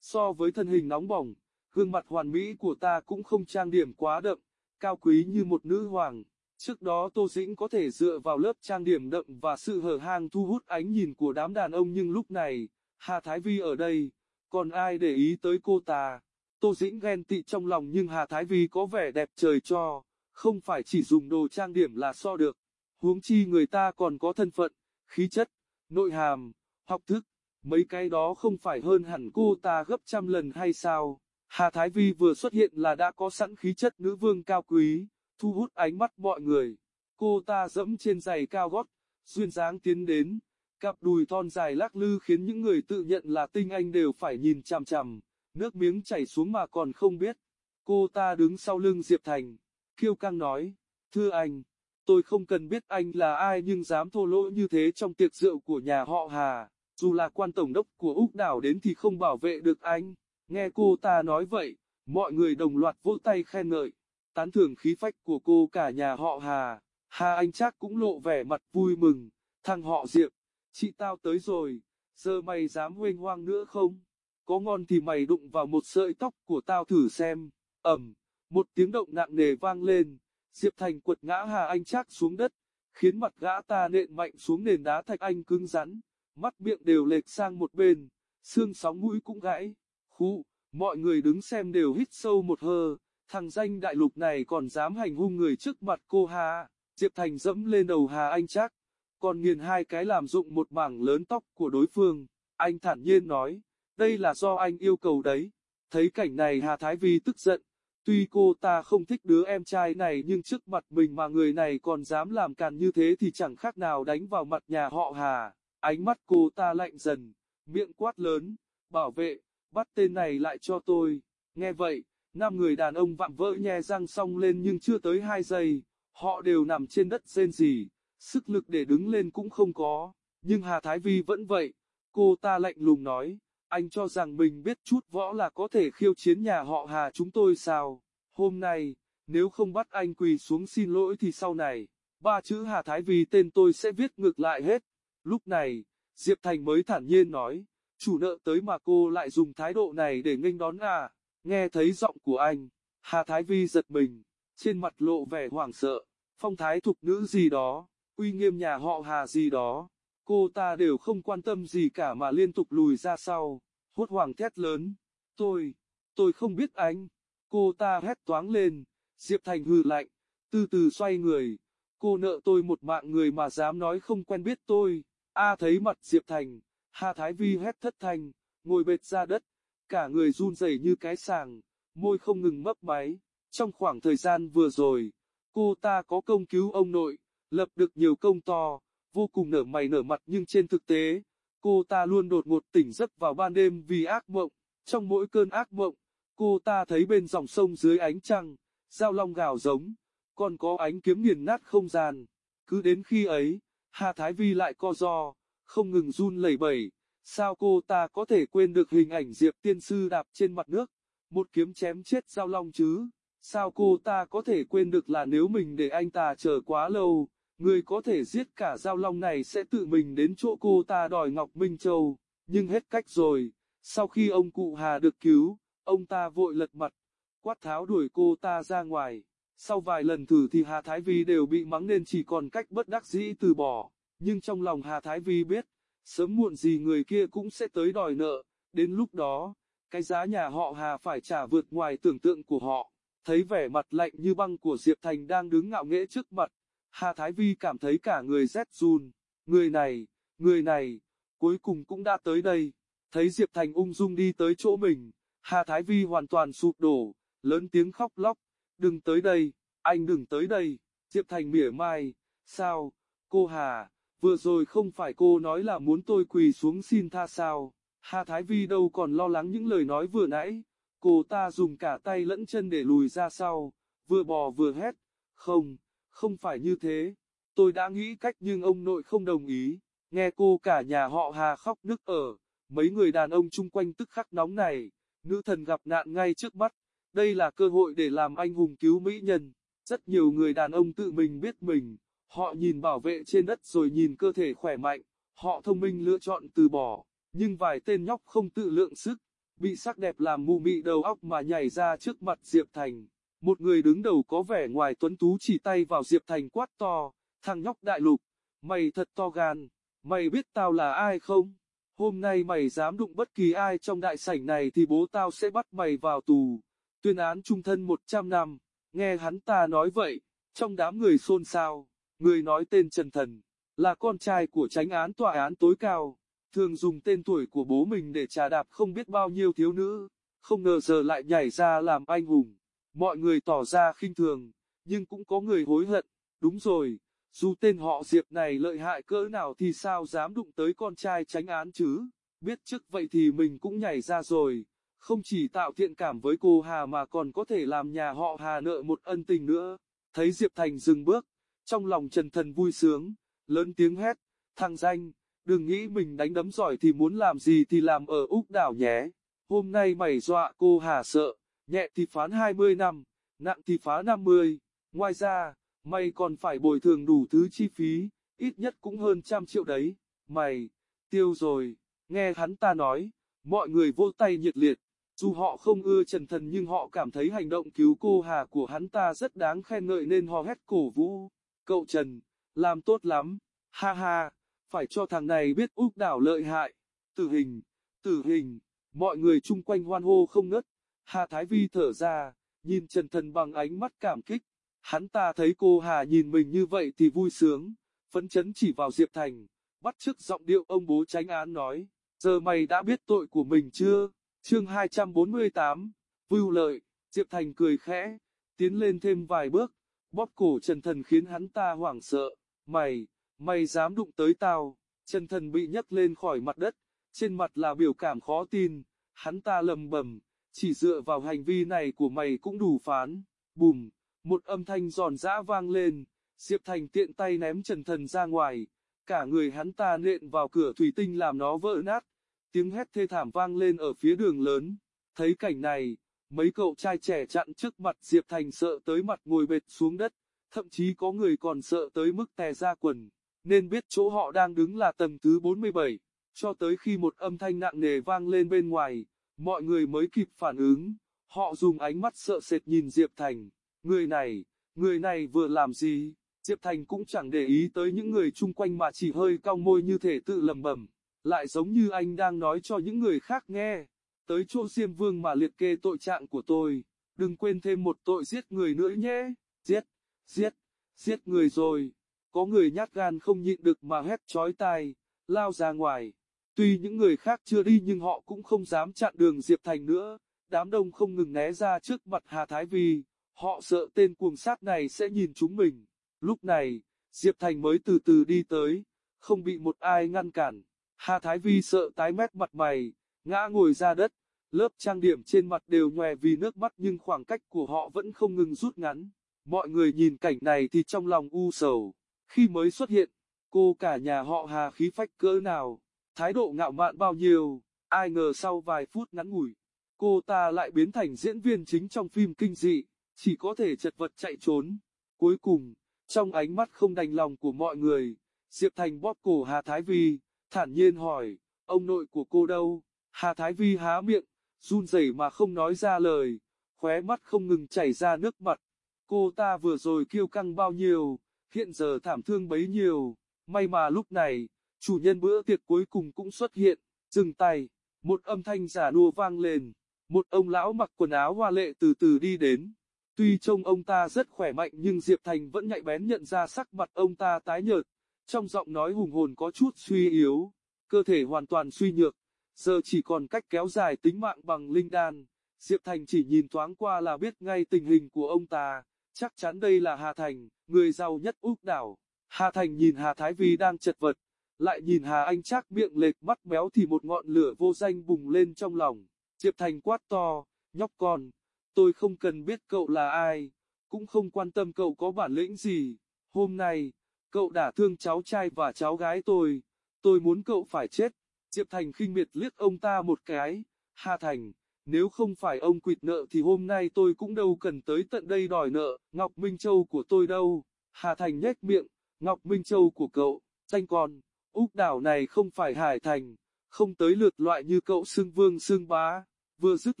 So với thân hình nóng bỏng, gương mặt hoàn mỹ của ta cũng không trang điểm quá đậm, cao quý như một nữ hoàng. Trước đó Tô Dĩnh có thể dựa vào lớp trang điểm đậm và sự hở hang thu hút ánh nhìn của đám đàn ông nhưng lúc này, Hà Thái Vi ở đây, còn ai để ý tới cô ta. Tô Dĩnh ghen tị trong lòng nhưng Hà Thái Vi có vẻ đẹp trời cho, không phải chỉ dùng đồ trang điểm là so được. Huống chi người ta còn có thân phận, khí chất, nội hàm, học thức, mấy cái đó không phải hơn hẳn cô ta gấp trăm lần hay sao. Hà Thái Vi vừa xuất hiện là đã có sẵn khí chất nữ vương cao quý, thu hút ánh mắt mọi người. Cô ta dẫm trên giày cao gót, duyên dáng tiến đến, cặp đùi thon dài lắc lư khiến những người tự nhận là tinh anh đều phải nhìn chằm chằm, nước miếng chảy xuống mà còn không biết. Cô ta đứng sau lưng Diệp Thành, kiêu căng nói, thưa anh, tôi không cần biết anh là ai nhưng dám thô lỗ như thế trong tiệc rượu của nhà họ Hà, dù là quan tổng đốc của Úc đảo đến thì không bảo vệ được anh. Nghe cô ta nói vậy, mọi người đồng loạt vỗ tay khen ngợi, tán thưởng khí phách của cô cả nhà họ Hà. Hà Anh chắc cũng lộ vẻ mặt vui mừng, thằng họ Diệp, chị tao tới rồi, giờ mày dám huênh hoang nữa không? Có ngon thì mày đụng vào một sợi tóc của tao thử xem, Ẩm một tiếng động nặng nề vang lên, Diệp Thành quật ngã Hà Anh Trác xuống đất, khiến mặt gã ta nện mạnh xuống nền đá thạch anh cứng rắn, mắt miệng đều lệch sang một bên, xương sóng mũi cũng gãy. Khu, mọi người đứng xem đều hít sâu một hơi, thằng danh đại lục này còn dám hành hung người trước mặt cô Hà. Diệp Thành dẫm lên đầu Hà Anh Trác, còn nghiền hai cái làm dụng một mảng lớn tóc của đối phương. Anh thản nhiên nói, đây là do anh yêu cầu đấy. Thấy cảnh này Hà Thái Vi tức giận, tuy cô ta không thích đứa em trai này nhưng trước mặt mình mà người này còn dám làm càn như thế thì chẳng khác nào đánh vào mặt nhà họ Hà. Ánh mắt cô ta lạnh dần, miệng quát lớn, bảo vệ, bắt tên này lại cho tôi. Nghe vậy, năm người đàn ông vạm vỡ nhe răng song lên nhưng chưa tới hai giây, họ đều nằm trên đất rên rỉ, sức lực để đứng lên cũng không có. Nhưng Hà Thái Vi vẫn vậy, cô ta lạnh lùng nói, anh cho rằng mình biết chút võ là có thể khiêu chiến nhà họ Hà chúng tôi sao? Hôm nay, nếu không bắt anh quỳ xuống xin lỗi thì sau này, ba chữ Hà Thái Vi tên tôi sẽ viết ngược lại hết. Lúc này, Diệp Thành mới thản nhiên nói, chủ nợ tới mà cô lại dùng thái độ này để nghênh đón à, nghe thấy giọng của anh, Hà Thái Vi giật mình, trên mặt lộ vẻ hoảng sợ, phong thái thục nữ gì đó, uy nghiêm nhà họ Hà gì đó, cô ta đều không quan tâm gì cả mà liên tục lùi ra sau, hốt hoảng thét lớn, tôi, tôi không biết anh, cô ta hét toáng lên, Diệp Thành hừ lạnh, từ từ xoay người, cô nợ tôi một mạng người mà dám nói không quen biết tôi, a thấy mặt Diệp Thành, Hà Thái Vi hét thất thanh, ngồi bệt ra đất, cả người run rẩy như cái sàng, môi không ngừng mấp máy, trong khoảng thời gian vừa rồi, cô ta có công cứu ông nội, lập được nhiều công to, vô cùng nở mày nở mặt nhưng trên thực tế, cô ta luôn đột ngột tỉnh giấc vào ban đêm vì ác mộng, trong mỗi cơn ác mộng, cô ta thấy bên dòng sông dưới ánh trăng, dao long gào giống, còn có ánh kiếm nghiền nát không gian, cứ đến khi ấy, Hà Thái Vi lại co do, không ngừng run lẩy bẩy, sao cô ta có thể quên được hình ảnh Diệp Tiên Sư đạp trên mặt nước, một kiếm chém chết dao long chứ, sao cô ta có thể quên được là nếu mình để anh ta chờ quá lâu, người có thể giết cả giao long này sẽ tự mình đến chỗ cô ta đòi Ngọc Minh Châu, nhưng hết cách rồi, sau khi ông cụ Hà được cứu, ông ta vội lật mặt, quát tháo đuổi cô ta ra ngoài. Sau vài lần thử thì Hà Thái Vi đều bị mắng nên chỉ còn cách bất đắc dĩ từ bỏ, nhưng trong lòng Hà Thái Vi biết, sớm muộn gì người kia cũng sẽ tới đòi nợ, đến lúc đó, cái giá nhà họ Hà phải trả vượt ngoài tưởng tượng của họ. Thấy vẻ mặt lạnh như băng của Diệp Thành đang đứng ngạo nghễ trước mặt, Hà Thái Vi cảm thấy cả người rét run, người này, người này, cuối cùng cũng đã tới đây, thấy Diệp Thành ung dung đi tới chỗ mình, Hà Thái Vi hoàn toàn sụp đổ, lớn tiếng khóc lóc, đừng tới đây, anh đừng tới đây, Diệp Thành mỉa mai, sao, cô Hà, vừa rồi không phải cô nói là muốn tôi quỳ xuống xin tha sao, Hà Thái Vi đâu còn lo lắng những lời nói vừa nãy, cô ta dùng cả tay lẫn chân để lùi ra sau, vừa bò vừa hét, không, không phải như thế, tôi đã nghĩ cách nhưng ông nội không đồng ý, nghe cô cả nhà họ Hà khóc nức ở, mấy người đàn ông chung quanh tức khắc nóng này, nữ thần gặp nạn ngay trước mắt, đây là cơ hội để làm anh hùng cứu mỹ nhân. Rất nhiều người đàn ông tự mình biết mình, họ nhìn bảo vệ trên đất rồi nhìn cơ thể khỏe mạnh, họ thông minh lựa chọn từ bỏ, nhưng vài tên nhóc không tự lượng sức, bị sắc đẹp làm mù mị đầu óc mà nhảy ra trước mặt Diệp Thành. Một người đứng đầu có vẻ ngoài tuấn tú chỉ tay vào Diệp Thành quát to, thằng nhóc đại lục, mày thật to gan, mày biết tao là ai không? Hôm nay mày dám đụng bất kỳ ai trong đại sảnh này thì bố tao sẽ bắt mày vào tù tuyên án trung thân 100 năm, nghe hắn ta nói vậy, trong đám người xôn xao, người nói tên Trần Thần, là con trai của tránh án tòa án tối cao, thường dùng tên tuổi của bố mình để trà đạp không biết bao nhiêu thiếu nữ, không ngờ giờ lại nhảy ra làm anh hùng. Mọi người tỏ ra khinh thường, nhưng cũng có người hối hận, đúng rồi, dù tên họ Diệp này lợi hại cỡ nào thì sao dám đụng tới con trai tránh án chứ, biết trước vậy thì mình cũng nhảy ra rồi không chỉ tạo thiện cảm với cô Hà mà còn có thể làm nhà họ Hà nợ một ân tình nữa. Thấy Diệp Thành dừng bước, trong lòng Trần Thần vui sướng, lớn tiếng hét, thằng danh, đừng nghĩ mình đánh đấm giỏi thì muốn làm gì thì làm ở Úc đảo nhé. Hôm nay mày dọa cô Hà sợ, nhẹ thì phán 20 năm, nặng thì phá 50. Ngoài ra, mày còn phải bồi thường đủ thứ chi phí, ít nhất cũng hơn trăm triệu đấy. Mày, tiêu rồi, nghe hắn ta nói, mọi người vô tay nhiệt liệt. Dù họ không ưa Trần Thần nhưng họ cảm thấy hành động cứu cô Hà của hắn ta rất đáng khen ngợi nên hò hét cổ vũ. Cậu Trần, làm tốt lắm, ha ha, phải cho thằng này biết úc đảo lợi hại. Tử hình, tử hình, mọi người chung quanh hoan hô không ngớt. Hà Thái Vi thở ra, nhìn Trần Thần bằng ánh mắt cảm kích. Hắn ta thấy cô Hà nhìn mình như vậy thì vui sướng, phấn chấn chỉ vào Diệp Thành, bắt chước giọng điệu ông bố tránh án nói. giờ mày đã biết tội của mình chưa? Chương 248, Vưu Lợi, Diệp Thành cười khẽ, tiến lên thêm vài bước, bóp cổ Trần Thần khiến hắn ta hoảng sợ, mày, mày dám đụng tới tao, Trần Thần bị nhấc lên khỏi mặt đất, trên mặt là biểu cảm khó tin, hắn ta lầm bầm, chỉ dựa vào hành vi này của mày cũng đủ phán, bùm, một âm thanh giòn giã vang lên, Diệp Thành tiện tay ném Trần Thần ra ngoài, cả người hắn ta nện vào cửa thủy tinh làm nó vỡ nát, tiếng hét thê thảm vang lên ở phía đường lớn, thấy cảnh này, mấy cậu trai trẻ chặn trước mặt Diệp Thành sợ tới mặt ngồi bệt xuống đất, thậm chí có người còn sợ tới mức tè ra quần, nên biết chỗ họ đang đứng là tầng thứ 47, cho tới khi một âm thanh nặng nề vang lên bên ngoài, mọi người mới kịp phản ứng, họ dùng ánh mắt sợ sệt nhìn Diệp Thành, người này, người này vừa làm gì? Diệp Thành cũng chẳng để ý tới những người chung quanh mà chỉ hơi cong môi như thể tự lầm bẩm, lại giống như anh đang nói cho những người khác nghe. Tới chỗ Diêm Vương mà liệt kê tội trạng của tôi, đừng quên thêm một tội giết người nữa nhé. Giết, giết, giết người rồi. Có người nhát gan không nhịn được mà hét chói tai, lao ra ngoài. Tuy những người khác chưa đi nhưng họ cũng không dám chặn đường Diệp Thành nữa. Đám đông không ngừng né ra trước mặt Hà Thái Vi, họ sợ tên cuồng sát này sẽ nhìn chúng mình. Lúc này, Diệp Thành mới từ từ đi tới, không bị một ai ngăn cản. Hà Thái Vi sợ tái mét mặt mày, ngã ngồi ra đất, lớp trang điểm trên mặt đều nhòe vì nước mắt nhưng khoảng cách của họ vẫn không ngừng rút ngắn. Mọi người nhìn cảnh này thì trong lòng u sầu. Khi mới xuất hiện, cô cả nhà họ Hà khí phách cỡ nào, thái độ ngạo mạn bao nhiêu, ai ngờ sau vài phút ngắn ngủi, cô ta lại biến thành diễn viên chính trong phim kinh dị, chỉ có thể chật vật chạy trốn. Cuối cùng, trong ánh mắt không đành lòng của mọi người, Diệp Thành bóp cổ Hà Thái Vi, thản nhiên hỏi, ông nội của cô đâu? Hà Thái Vi há miệng, run rẩy mà không nói ra lời, khóe mắt không ngừng chảy ra nước mặt. Cô ta vừa rồi kiêu căng bao nhiêu, hiện giờ thảm thương bấy nhiêu, may mà lúc này, chủ nhân bữa tiệc cuối cùng cũng xuất hiện, dừng tay, một âm thanh giả nua vang lên, một ông lão mặc quần áo hoa lệ từ từ đi đến. Tuy trông ông ta rất khỏe mạnh nhưng Diệp Thành vẫn nhạy bén nhận ra sắc mặt ông ta tái nhợt, trong giọng nói hùng hồn có chút suy yếu, cơ thể hoàn toàn suy nhược, giờ chỉ còn cách kéo dài tính mạng bằng linh đan. Diệp Thành chỉ nhìn thoáng qua là biết ngay tình hình của ông ta, chắc chắn đây là Hà Thành, người giàu nhất Úc đảo. Hà Thành nhìn Hà Thái Vi đang chật vật, lại nhìn Hà Anh trác miệng lệch mắt béo thì một ngọn lửa vô danh bùng lên trong lòng. Diệp Thành quát to, nhóc con, tôi không cần biết cậu là ai, cũng không quan tâm cậu có bản lĩnh gì. Hôm nay, cậu đã thương cháu trai và cháu gái tôi, tôi muốn cậu phải chết. Diệp Thành khinh miệt liếc ông ta một cái, Hà Thành, nếu không phải ông quỵt nợ thì hôm nay tôi cũng đâu cần tới tận đây đòi nợ, Ngọc Minh Châu của tôi đâu. Hà Thành nhếch miệng, Ngọc Minh Châu của cậu, danh con, Úc đảo này không phải Hải Thành, không tới lượt loại như cậu xưng vương xưng bá. Vừa dứt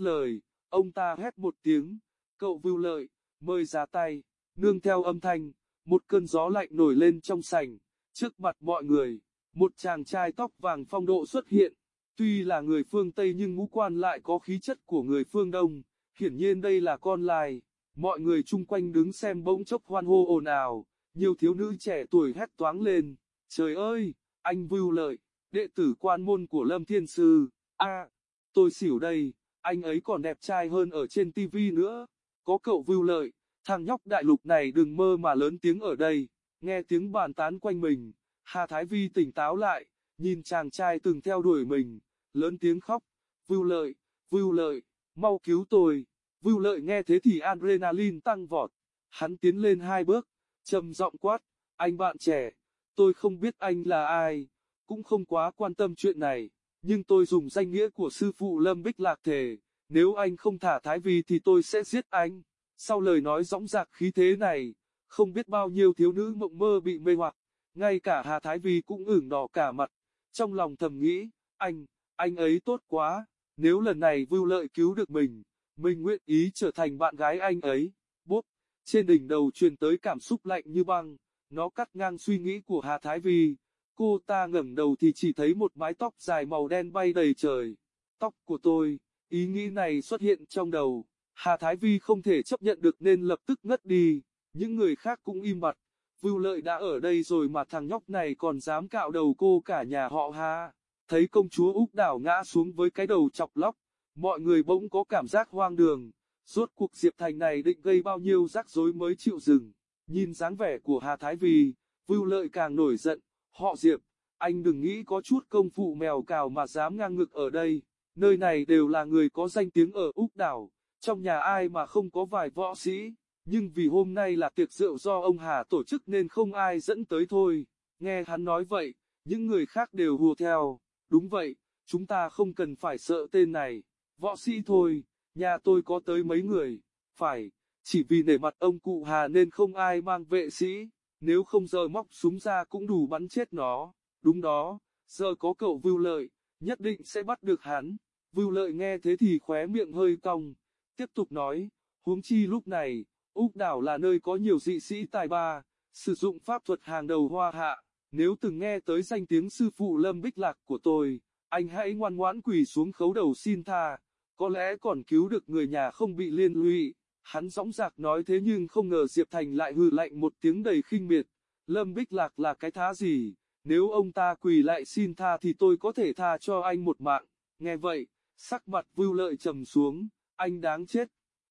lời, ông ta hét một tiếng, cậu vưu lợi, mời ra tay, nương theo âm thanh, một cơn gió lạnh nổi lên trong sảnh, trước mặt mọi người, một chàng trai tóc vàng phong độ xuất hiện, tuy là người phương Tây nhưng ngũ quan lại có khí chất của người phương Đông, hiển nhiên đây là con lai, mọi người chung quanh đứng xem bỗng chốc hoan hô ồn ào, nhiều thiếu nữ trẻ tuổi hét toáng lên, trời ơi, anh vưu lợi, đệ tử quan môn của Lâm Thiên Sư, a tôi xỉu đây, anh ấy còn đẹp trai hơn ở trên tivi nữa, có cậu vưu lợi, thằng nhóc đại lục này đừng mơ mà lớn tiếng ở đây, nghe tiếng bàn tán quanh mình, Hà Thái Vi tỉnh táo lại, nhìn chàng trai từng theo đuổi mình, lớn tiếng khóc, vưu lợi, vưu lợi, mau cứu tôi, vưu lợi nghe thế thì adrenaline tăng vọt, hắn tiến lên hai bước, trầm giọng quát, anh bạn trẻ, tôi không biết anh là ai, cũng không quá quan tâm chuyện này, nhưng tôi dùng danh nghĩa của sư phụ Lâm Bích Lạc thề, nếu anh không thả Thái Vi thì tôi sẽ giết anh. Sau lời nói dõng dạc khí thế này, không biết bao nhiêu thiếu nữ mộng mơ bị mê hoặc, ngay cả Hà Thái Vi cũng ửng đỏ cả mặt, trong lòng thầm nghĩ, anh, anh ấy tốt quá, nếu lần này vưu lợi cứu được mình, mình nguyện ý trở thành bạn gái anh ấy. Bốp, trên đỉnh đầu truyền tới cảm xúc lạnh như băng, nó cắt ngang suy nghĩ của Hà Thái Vi. Cô ta ngẩng đầu thì chỉ thấy một mái tóc dài màu đen bay đầy trời. Tóc của tôi, ý nghĩ này xuất hiện trong đầu. Hà Thái Vi không thể chấp nhận được nên lập tức ngất đi. Những người khác cũng im bặt. Vưu lợi đã ở đây rồi mà thằng nhóc này còn dám cạo đầu cô cả nhà họ Hà. thấy công chúa Úc đảo ngã xuống với cái đầu chọc lóc, mọi người bỗng có cảm giác hoang đường, rốt cuộc Diệp Thành này định gây bao nhiêu rắc rối mới chịu dừng. Nhìn dáng vẻ của Hà Thái Vì, Vưu Lợi càng nổi giận, họ Diệp, anh đừng nghĩ có chút công phụ mèo cào mà dám ngang ngực ở đây, nơi này đều là người có danh tiếng ở Úc đảo, trong nhà ai mà không có vài võ sĩ, nhưng vì hôm nay là tiệc rượu do ông Hà tổ chức nên không ai dẫn tới thôi. Nghe hắn nói vậy, những người khác đều hùa theo, đúng vậy, chúng ta không cần phải sợ tên này, võ sĩ thôi, nhà tôi có tới mấy người, phải, chỉ vì nể mặt ông cụ Hà nên không ai mang vệ sĩ, nếu không giờ móc súng ra cũng đủ bắn chết nó, đúng đó, giờ có cậu vưu lợi, nhất định sẽ bắt được hắn, vưu lợi nghe thế thì khóe miệng hơi cong, tiếp tục nói, huống chi lúc này, Úc đảo là nơi có nhiều dị sĩ tài ba, sử dụng pháp thuật hàng đầu hoa hạ, nếu từng nghe tới danh tiếng sư phụ Lâm Bích Lạc của tôi, anh hãy ngoan ngoãn quỳ xuống khấu đầu xin tha, có lẽ còn cứu được người nhà không bị liên lụy. Hắn dõng dạc nói thế nhưng không ngờ Diệp Thành lại hừ lạnh một tiếng đầy khinh miệt. Lâm Bích Lạc là cái thá gì? Nếu ông ta quỳ lại xin tha thì tôi có thể tha cho anh một mạng. Nghe vậy, sắc mặt vưu lợi trầm xuống, anh đáng chết.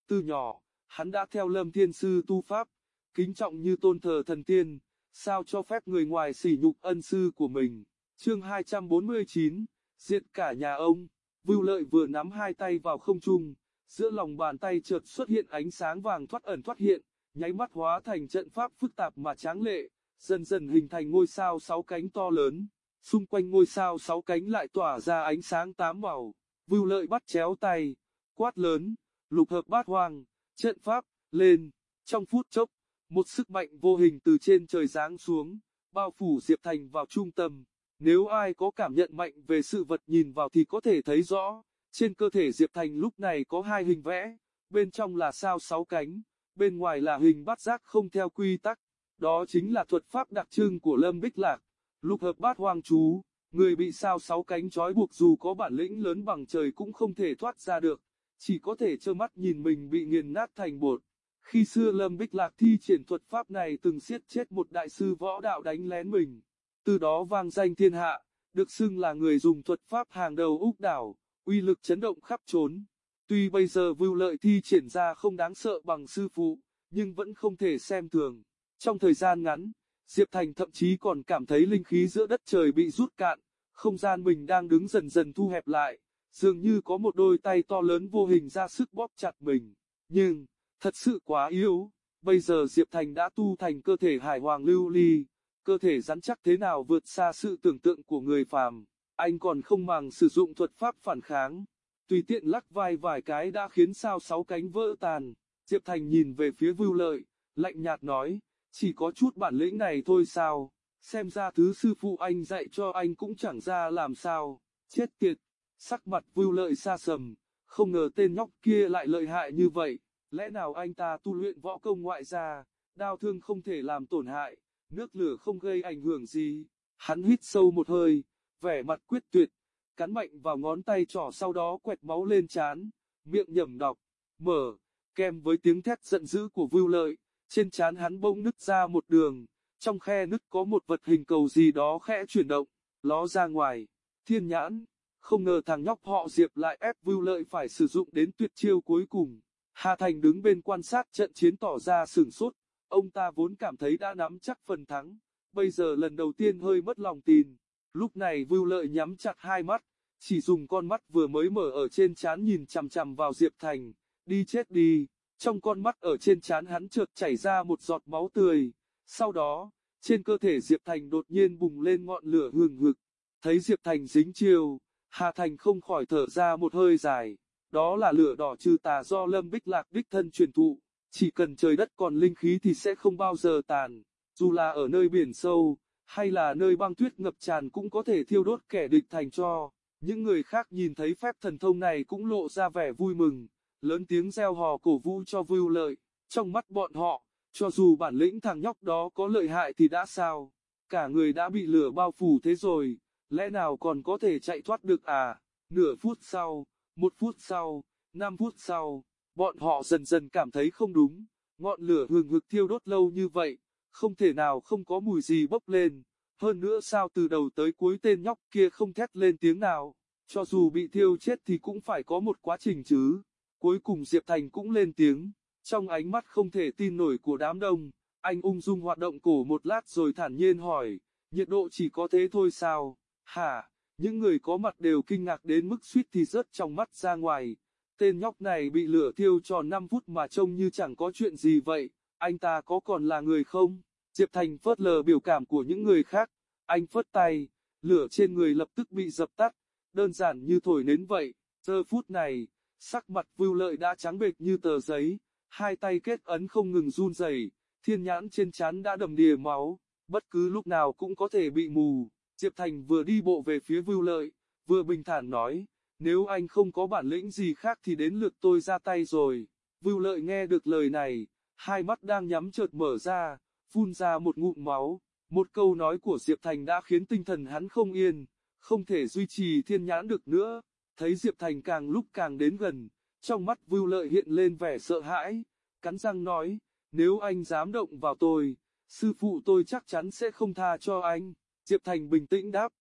Từ nhỏ, hắn đã theo Lâm Thiên Sư tu pháp, kính trọng như tôn thờ thần tiên, sao cho phép người ngoài sỉ nhục ân sư của mình. Chương 249, diện cả nhà ông, Vưu Lợi vừa nắm hai tay vào không trung, giữa lòng bàn tay chợt xuất hiện ánh sáng vàng thoát ẩn thoát hiện, nháy mắt hóa thành trận pháp phức tạp mà tráng lệ, dần dần hình thành ngôi sao sáu cánh to lớn. Xung quanh ngôi sao sáu cánh lại tỏa ra ánh sáng tám màu. Vưu Lợi bắt chéo tay, quát lớn, lục hợp bát hoang, trận pháp, lên. Trong phút chốc, một sức mạnh vô hình từ trên trời giáng xuống, bao phủ Diệp Thành vào trung tâm. Nếu ai có cảm nhận mạnh về sự vật nhìn vào thì có thể thấy rõ, trên cơ thể Diệp Thành lúc này có hai hình vẽ, bên trong là sao sáu cánh, bên ngoài là hình bát giác không theo quy tắc. Đó chính là thuật pháp đặc trưng của Lâm Bích Lạc, lục hợp bát hoang chú, người bị sao sáu cánh trói buộc dù có bản lĩnh lớn bằng trời cũng không thể thoát ra được, chỉ có thể trơ mắt nhìn mình bị nghiền nát thành bột. Khi xưa Lâm Bích Lạc thi triển thuật pháp này từng siết chết một đại sư võ đạo đánh lén mình, từ đó vang danh thiên hạ, được xưng là người dùng thuật pháp hàng đầu Úc đảo uy lực chấn động khắp trốn. Tuy bây giờ vưu lợi thi triển ra không đáng sợ bằng sư phụ, nhưng vẫn không thể xem thường. Trong thời gian ngắn, Diệp Thành thậm chí còn cảm thấy linh khí giữa đất trời bị rút cạn, không gian mình đang đứng dần dần thu hẹp lại, dường như có một đôi tay to lớn vô hình ra sức bóp chặt mình. Nhưng, thật sự quá yếu, bây giờ Diệp Thành đã tu thành cơ thể hải hoàng lưu ly, cơ thể rắn chắc thế nào vượt xa sự tưởng tượng của người phàm anh còn không màng sử dụng thuật pháp phản kháng. Tùy tiện lắc vai vài cái đã khiến sao sáu cánh vỡ tàn. Diệp Thành nhìn về phía Vưu Lợi, lạnh nhạt nói, chỉ có chút bản lĩnh này thôi sao, xem ra thứ sư phụ anh dạy cho anh cũng chẳng ra làm sao, chết tiệt, sắc mặt Vưu Lợi xa sầm, không ngờ tên nhóc kia lại lợi hại như vậy, lẽ nào anh ta tu luyện võ công ngoại gia, đao thương không thể làm tổn hại, nước lửa không gây ảnh hưởng gì, hắn hít sâu một hơi, vẻ mặt quyết tuyệt, cắn mạnh vào ngón tay trỏ sau đó quẹt máu lên chán, miệng nhẩm đọc, mở, kèm với tiếng thét giận dữ của Vưu Lợi, trên chán hắn bỗng nứt ra một đường, trong khe nứt có một vật hình cầu gì đó khẽ chuyển động, ló ra ngoài, thiên nhãn, không ngờ thằng nhóc họ Diệp lại ép Vưu Lợi phải sử dụng đến tuyệt chiêu cuối cùng. Hà Thành đứng bên quan sát trận chiến tỏ ra sửng sốt, ông ta vốn cảm thấy đã nắm chắc phần thắng, bây giờ lần đầu tiên hơi mất lòng tin. Lúc này Vưu Lợi nhắm chặt hai mắt, chỉ dùng con mắt vừa mới mở ở trên trán nhìn chằm chằm vào Diệp Thành, đi chết đi. Trong con mắt ở trên trán hắn chợt chảy ra một giọt máu tươi. Sau đó, trên cơ thể Diệp Thành đột nhiên bùng lên ngọn lửa hừng hực. Thấy Diệp Thành dính chiêu, Hà Thành không khỏi thở ra một hơi dài. Đó là lửa đỏ trừ tà do Lâm Bích Lạc đích thân truyền thụ. Chỉ cần trời đất còn linh khí thì sẽ không bao giờ tàn. Dù là ở nơi biển sâu, hay là nơi băng tuyết ngập tràn cũng có thể thiêu đốt kẻ địch thành cho. Những người khác nhìn thấy phép thần thông này cũng lộ ra vẻ vui mừng, lớn tiếng reo hò cổ vũ cho vưu lợi. Trong mắt bọn họ, cho dù bản lĩnh thằng nhóc đó có lợi hại thì đã sao, cả người đã bị lửa bao phủ thế rồi, lẽ nào còn có thể chạy thoát được à? Nửa phút sau, một phút sau, năm phút sau, bọn họ dần dần cảm thấy không đúng, ngọn lửa hừng hực thiêu đốt lâu như vậy, không thể nào không có mùi gì bốc lên, Hơn nữa sao từ đầu tới cuối tên nhóc kia không thét lên tiếng nào, cho dù bị thiêu chết thì cũng phải có một quá trình chứ. Cuối cùng Diệp Thành cũng lên tiếng, trong ánh mắt không thể tin nổi của đám đông, anh ung dung hoạt động cổ một lát rồi thản nhiên hỏi, nhiệt độ chỉ có thế thôi sao, hả, những người có mặt đều kinh ngạc đến mức suýt thì rớt trong mắt ra ngoài, tên nhóc này bị lửa thiêu tròn 5 phút mà trông như chẳng có chuyện gì vậy, anh ta có còn là người không? Diệp Thành phớt lờ biểu cảm của những người khác, anh phớt tay, lửa trên người lập tức bị dập tắt, đơn giản như thổi nến vậy, giờ phút này, sắc mặt vưu lợi đã trắng bệch như tờ giấy, hai tay kết ấn không ngừng run rẩy, thiên nhãn trên trán đã đầm đìa máu, bất cứ lúc nào cũng có thể bị mù. Diệp Thành vừa đi bộ về phía vưu lợi, vừa bình thản nói, nếu anh không có bản lĩnh gì khác thì đến lượt tôi ra tay rồi. Vưu lợi nghe được lời này, hai mắt đang nhắm chợt mở ra, phun ra một ngụm máu. Một câu nói của Diệp Thành đã khiến tinh thần hắn không yên, không thể duy trì thiên nhãn được nữa. Thấy Diệp Thành càng lúc càng đến gần, trong mắt Vưu Lợi hiện lên vẻ sợ hãi, cắn răng nói, nếu anh dám động vào tôi, sư phụ tôi chắc chắn sẽ không tha cho anh. Diệp Thành bình tĩnh đáp,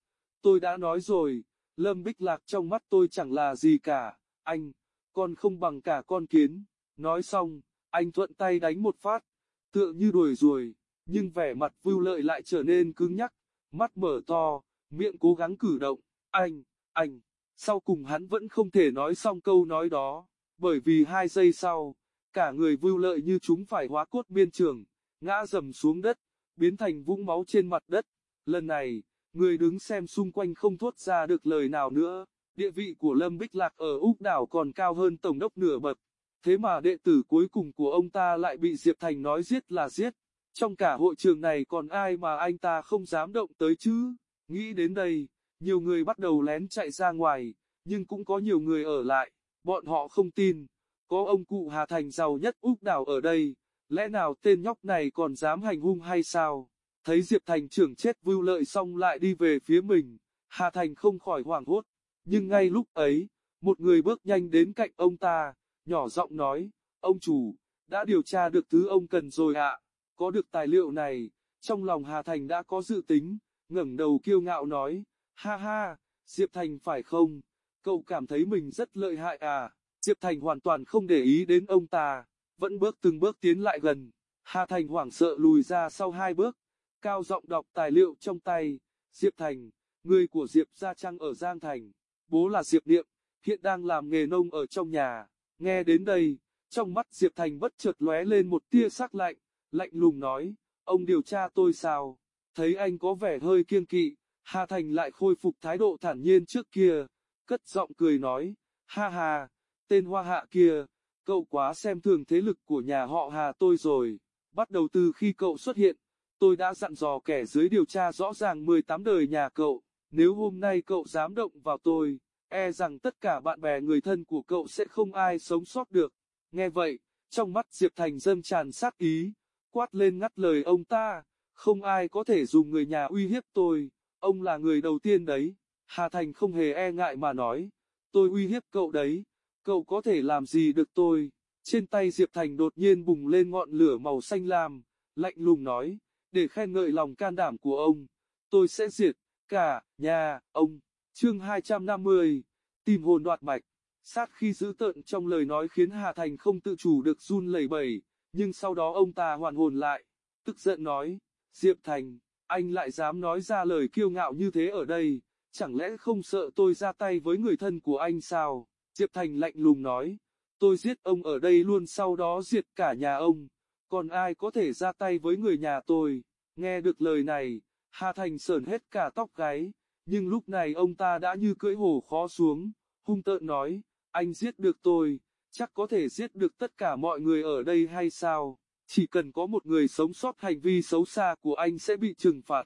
tôi đã nói rồi, Lâm Bích Lạc trong mắt tôi chẳng là gì cả, anh, còn không bằng cả con kiến. Nói xong, anh thuận tay đánh một phát, tựa như đuổi ruồi, nhưng vẻ mặt vưu lợi lại trở nên cứng nhắc, mắt mở to, miệng cố gắng cử động, anh, anh, sau cùng hắn vẫn không thể nói xong câu nói đó, bởi vì hai giây sau, cả người vưu lợi như chúng phải hóa cốt biên trường, ngã dầm xuống đất, biến thành vũng máu trên mặt đất, lần này, người đứng xem xung quanh không thốt ra được lời nào nữa, địa vị của Lâm Bích Lạc ở Úc đảo còn cao hơn Tổng đốc nửa bậc, thế mà đệ tử cuối cùng của ông ta lại bị Diệp Thành nói giết là giết, trong cả hội trường này còn ai mà anh ta không dám động tới chứ, nghĩ đến đây, nhiều người bắt đầu lén chạy ra ngoài, nhưng cũng có nhiều người ở lại, bọn họ không tin, có ông cụ Hà Thành giàu nhất Úc đảo ở đây, lẽ nào tên nhóc này còn dám hành hung hay sao? Thấy Diệp Thành trưởng chết vưu lợi xong lại đi về phía mình, Hà Thành không khỏi hoảng hốt, nhưng ngay lúc ấy, một người bước nhanh đến cạnh ông ta, nhỏ giọng nói, ông chủ, đã điều tra được thứ ông cần rồi ạ, có được tài liệu này, trong lòng Hà Thành đã có dự tính, ngẩng đầu kiêu ngạo nói, ha ha, Diệp Thành phải không, cậu cảm thấy mình rất lợi hại à, Diệp Thành hoàn toàn không để ý đến ông ta, vẫn bước từng bước tiến lại gần, Hà Thành hoảng sợ lùi ra sau hai bước, cao giọng đọc tài liệu trong tay, Diệp Thành, người của Diệp Gia Trăng ở Giang Thành, bố là Diệp Niệm, hiện đang làm nghề nông ở trong nhà, nghe đến đây, trong mắt Diệp Thành bất chợt lóe lên một tia sắc lạnh, lạnh lùng nói, ông điều tra tôi sao, thấy anh có vẻ hơi kiêng kỵ, Hà Thành lại khôi phục thái độ thản nhiên trước kia, cất giọng cười nói, ha ha, tên hoa hạ kia, cậu quá xem thường thế lực của nhà họ Hà tôi rồi, bắt đầu từ khi cậu xuất hiện, tôi đã dặn dò kẻ dưới điều tra rõ ràng 18 đời nhà cậu, nếu hôm nay cậu dám động vào tôi, e rằng tất cả bạn bè người thân của cậu sẽ không ai sống sót được. Nghe vậy, trong mắt Diệp Thành dâng tràn sát ý, quát lên ngắt lời ông ta, không ai có thể dùng người nhà uy hiếp tôi, ông là người đầu tiên đấy. Hà Thành không hề e ngại mà nói, tôi uy hiếp cậu đấy, cậu có thể làm gì được tôi. Trên tay Diệp Thành đột nhiên bùng lên ngọn lửa màu xanh lam, lạnh lùng nói, để khen ngợi lòng can đảm của ông, tôi sẽ diệt cả nhà ông. Chương 250, tìm hồn đoạt mạch. Sát khi giữ tợn trong lời nói khiến Hà Thành không tự chủ được run lẩy bẩy, nhưng sau đó ông ta hoàn hồn lại, tức giận nói, Diệp Thành, anh lại dám nói ra lời kiêu ngạo như thế ở đây, chẳng lẽ không sợ tôi ra tay với người thân của anh sao? Diệp Thành lạnh lùng nói, tôi giết ông ở đây luôn sau đó diệt cả nhà ông còn ai có thể ra tay với người nhà tôi. Nghe được lời này, Hà Thành sờn hết cả tóc gáy, nhưng lúc này ông ta đã như cưỡi hổ khó xuống, hung tợn nói, anh giết được tôi, chắc có thể giết được tất cả mọi người ở đây hay sao? Chỉ cần có một người sống sót hành vi xấu xa của anh sẽ bị trừng phạt.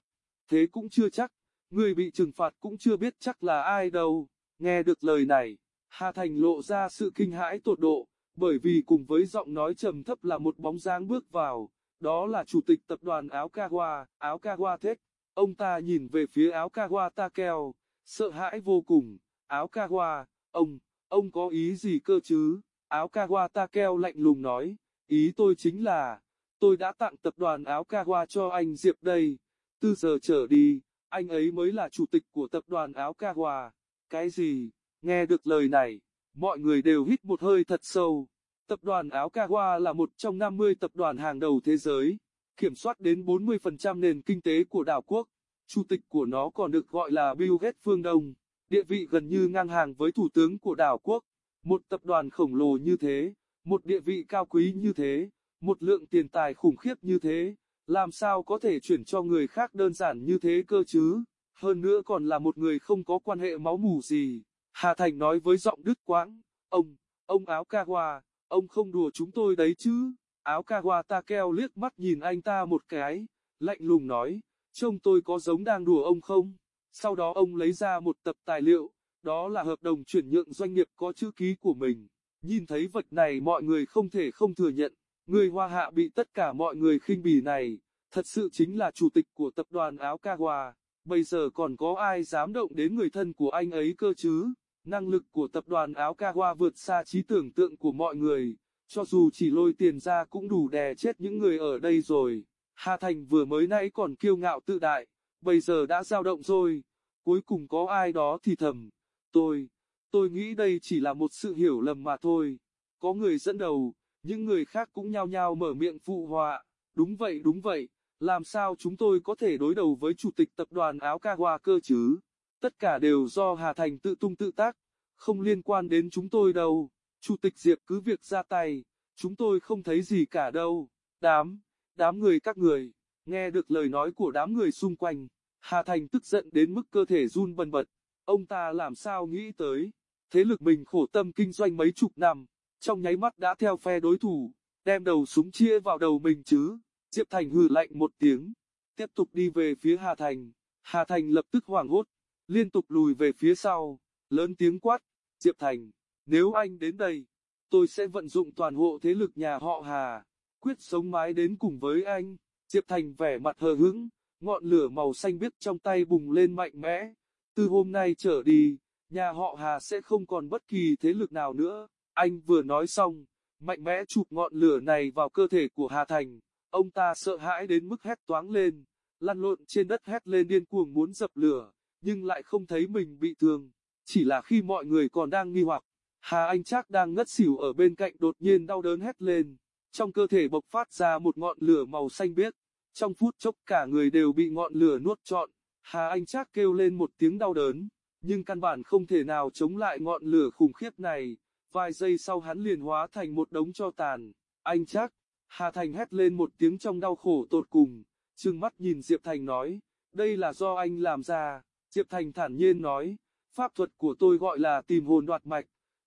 Thế cũng chưa chắc, người bị trừng phạt cũng chưa biết chắc là ai đâu. Nghe được lời này, Hà Thành lộ ra sự kinh hãi tột độ, bởi vì cùng với giọng nói trầm thấp là một bóng dáng bước vào, đó là chủ tịch tập đoàn áo Kawa, áo Kawa Tech. Ông ta nhìn về phía áo Kawa Takeo, sợ hãi vô cùng, áo Kawa, ông, ông có ý gì cơ chứ? Áo Kawa Takeo lạnh lùng nói, ý tôi chính là, tôi đã tặng tập đoàn áo Kawa cho anh Diệp đây, từ giờ trở đi, anh ấy mới là chủ tịch của tập đoàn áo Kawa. Cái gì? Nghe được lời này, mọi người đều hít một hơi thật sâu. Tập đoàn áo Kawa là một trong 50 tập đoàn hàng đầu thế giới, kiểm soát đến 40% nền kinh tế của đảo quốc. Chủ tịch của nó còn được gọi là Bill Gates phương Đông, địa vị gần như ngang hàng với thủ tướng của đảo quốc. Một tập đoàn khổng lồ như thế, một địa vị cao quý như thế, một lượng tiền tài khủng khiếp như thế, làm sao có thể chuyển cho người khác đơn giản như thế cơ chứ? Hơn nữa còn là một người không có quan hệ máu mủ gì. Hà Thành nói với giọng đứt quãng, ông, ông áo ca hoa, ông không đùa chúng tôi đấy chứ. Áo Kawatakeo ta keo liếc mắt nhìn anh ta một cái, lạnh lùng nói, trông tôi có giống đang đùa ông không? Sau đó ông lấy ra một tập tài liệu, đó là hợp đồng chuyển nhượng doanh nghiệp có chữ ký của mình. Nhìn thấy vật này mọi người không thể không thừa nhận, người Hoa Hạ bị tất cả mọi người khinh bỉ này, thật sự chính là chủ tịch của tập đoàn áo Kawa. Bây giờ còn có ai dám động đến người thân của anh ấy cơ chứ? Năng lực của tập đoàn áo Kawa vượt xa trí tưởng tượng của mọi người, cho dù chỉ lôi tiền ra cũng đủ đè chết những người ở đây rồi. Hà Thành vừa mới nãy còn kiêu ngạo tự đại, bây giờ đã dao động rồi. Cuối cùng có ai đó thì thầm, tôi, tôi nghĩ đây chỉ là một sự hiểu lầm mà thôi. Có người dẫn đầu, những người khác cũng nhao nhao mở miệng phụ họa. Đúng vậy đúng vậy, làm sao chúng tôi có thể đối đầu với chủ tịch tập đoàn áo ca hoa cơ chứ? Tất cả đều do Hà Thành tự tung tự tác, không liên quan đến chúng tôi đâu. Chủ tịch Diệp cứ việc ra tay, chúng tôi không thấy gì cả đâu. Đám, đám người các người, nghe được lời nói của đám người xung quanh, Hà Thành tức giận đến mức cơ thể run bần bật. Ông ta làm sao nghĩ tới, thế lực mình khổ tâm kinh doanh mấy chục năm, trong nháy mắt đã theo phe đối thủ, đem đầu súng chia vào đầu mình chứ. Diệp Thành hừ lạnh một tiếng, tiếp tục đi về phía Hà Thành. Hà Thành lập tức hoảng hốt, liên tục lùi về phía sau, lớn tiếng quát, Diệp Thành, nếu anh đến đây, tôi sẽ vận dụng toàn hộ thế lực nhà họ Hà, quyết sống mái đến cùng với anh. Diệp Thành vẻ mặt hờ hững, ngọn lửa màu xanh biếc trong tay bùng lên mạnh mẽ. Từ hôm nay trở đi, nhà họ Hà sẽ không còn bất kỳ thế lực nào nữa. Anh vừa nói xong, mạnh mẽ chụp ngọn lửa này vào cơ thể của Hà Thành. Ông ta sợ hãi đến mức hét toáng lên, lăn lộn trên đất hét lên điên cuồng muốn dập lửa, nhưng lại không thấy mình bị thương. Chỉ là khi mọi người còn đang nghi hoặc, Hà Anh Trác đang ngất xỉu ở bên cạnh đột nhiên đau đớn hét lên, trong cơ thể bộc phát ra một ngọn lửa màu xanh biếc. Trong phút chốc cả người đều bị ngọn lửa nuốt trọn, Hà Anh Trác kêu lên một tiếng đau đớn, nhưng căn bản không thể nào chống lại ngọn lửa khủng khiếp này. Vài giây sau hắn liền hóa thành một đống cho tàn. Anh Trác, Hà Thành hét lên một tiếng trong đau khổ tột cùng, trừng mắt nhìn Diệp Thành nói, đây là do anh làm ra. Diệp Thành thản nhiên nói, pháp thuật của tôi gọi là tìm hồn đoạt mạch.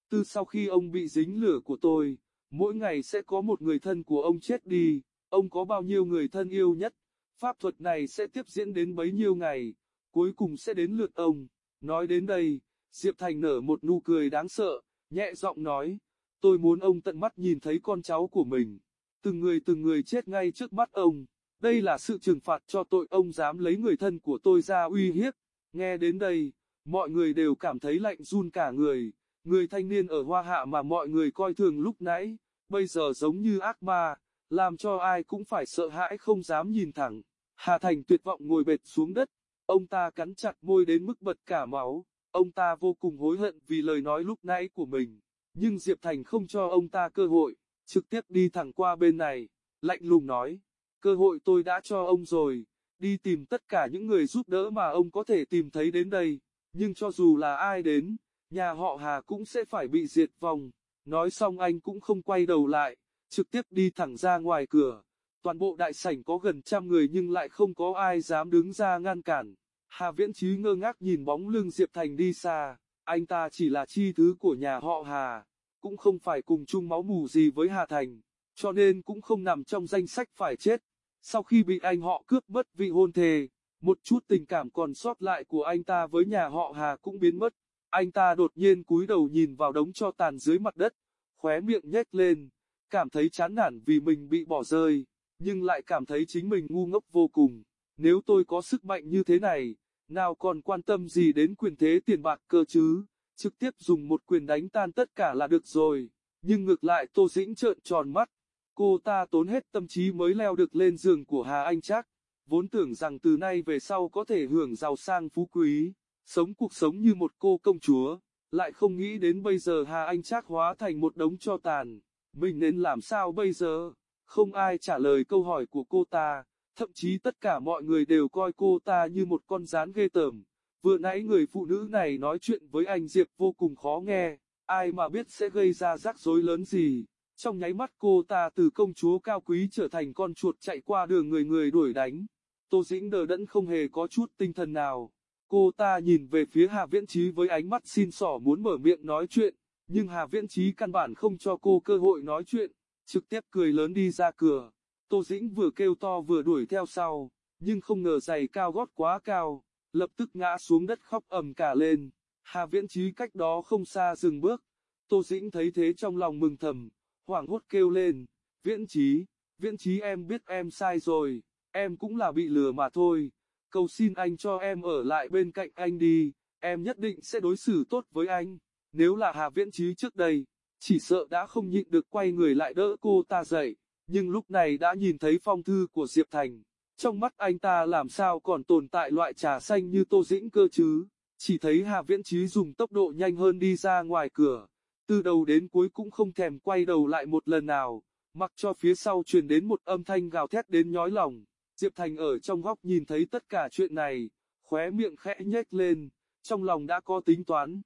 Từ sau khi ông bị dính lửa của tôi, mỗi ngày sẽ có một người thân của ông chết đi, ông có bao nhiêu người thân yêu nhất, pháp thuật này sẽ tiếp diễn đến bấy nhiêu ngày, cuối cùng sẽ đến lượt ông. Nói đến đây, Diệp Thành nở một nụ cười đáng sợ, nhẹ giọng nói, tôi muốn ông tận mắt nhìn thấy con cháu của mình từng người từng người chết ngay trước mắt ông. Đây là sự trừng phạt cho tội ông dám lấy người thân của tôi ra uy hiếp. Nghe đến đây, mọi người đều cảm thấy lạnh run cả người. Người thanh niên ở Hoa Hạ mà mọi người coi thường lúc nãy, bây giờ giống như ác ma, làm cho ai cũng phải sợ hãi không dám nhìn thẳng. Hà Thành tuyệt vọng ngồi bệt xuống đất, ông ta cắn chặt môi đến mức bật cả máu. Ông ta vô cùng hối hận vì lời nói lúc nãy của mình, nhưng Diệp Thành không cho ông ta cơ hội trực tiếp đi thẳng qua bên này, lạnh lùng nói, cơ hội tôi đã cho ông rồi, đi tìm tất cả những người giúp đỡ mà ông có thể tìm thấy đến đây, nhưng cho dù là ai đến, nhà họ Hà cũng sẽ phải bị diệt vong. Nói xong anh cũng không quay đầu lại, trực tiếp đi thẳng ra ngoài cửa. Toàn bộ đại sảnh có gần trăm người nhưng lại không có ai dám đứng ra ngăn cản. Hà Viễn Chí ngơ ngác nhìn bóng lưng Diệp Thành đi xa, anh ta chỉ là chi thứ của nhà họ Hà, cũng không phải cùng chung máu mù gì với Hà Thành, cho nên cũng không nằm trong danh sách phải chết. Sau khi bị anh họ cướp mất vị hôn thề, một chút tình cảm còn sót lại của anh ta với nhà họ Hà cũng biến mất. Anh ta đột nhiên cúi đầu nhìn vào đống cho tàn dưới mặt đất, khóe miệng nhếch lên, cảm thấy chán nản vì mình bị bỏ rơi, nhưng lại cảm thấy chính mình ngu ngốc vô cùng. Nếu tôi có sức mạnh như thế này, nào còn quan tâm gì đến quyền thế tiền bạc cơ chứ? trực tiếp dùng một quyền đánh tan tất cả là được rồi. Nhưng ngược lại Tô Dĩnh trợn tròn mắt, cô ta tốn hết tâm trí mới leo được lên giường của Hà Anh Trác. vốn tưởng rằng từ nay về sau có thể hưởng giàu sang phú quý, sống cuộc sống như một cô công chúa, lại không nghĩ đến bây giờ Hà Anh Trác hóa thành một đống cho tàn, mình nên làm sao bây giờ? Không ai trả lời câu hỏi của cô ta, thậm chí tất cả mọi người đều coi cô ta như một con rán ghê tởm. Vừa nãy người phụ nữ này nói chuyện với anh Diệp vô cùng khó nghe, ai mà biết sẽ gây ra rắc rối lớn gì. Trong nháy mắt cô ta từ công chúa cao quý trở thành con chuột chạy qua đường người người đuổi đánh. Tô Dĩnh đờ đẫn không hề có chút tinh thần nào. Cô ta nhìn về phía Hà Viễn Trí với ánh mắt xin sỏ muốn mở miệng nói chuyện, nhưng Hà Viễn Trí căn bản không cho cô cơ hội nói chuyện, trực tiếp cười lớn đi ra cửa. Tô Dĩnh vừa kêu to vừa đuổi theo sau, nhưng không ngờ giày cao gót quá cao, lập tức ngã xuống đất khóc ầm cả lên. Hà Viễn Trí cách đó không xa dừng bước, Tô Dĩnh thấy thế trong lòng mừng thầm, hoảng hốt kêu lên, Viễn Trí, Viễn Trí em biết em sai rồi, em cũng là bị lừa mà thôi, cầu xin anh cho em ở lại bên cạnh anh đi, em nhất định sẽ đối xử tốt với anh, nếu là Hà Viễn Trí trước đây, chỉ sợ đã không nhịn được quay người lại đỡ cô ta dậy, nhưng lúc này đã nhìn thấy phong thư của Diệp Thành, trong mắt anh ta làm sao còn tồn tại loại trà xanh như Tô Dĩnh cơ chứ, chỉ thấy Hà Viễn Trí dùng tốc độ nhanh hơn đi ra ngoài cửa, từ đầu đến cuối cũng không thèm quay đầu lại một lần nào, mặc cho phía sau truyền đến một âm thanh gào thét đến nhói lòng. Diệp Thành ở trong góc nhìn thấy tất cả chuyện này, khóe miệng khẽ nhếch lên, trong lòng đã có tính toán,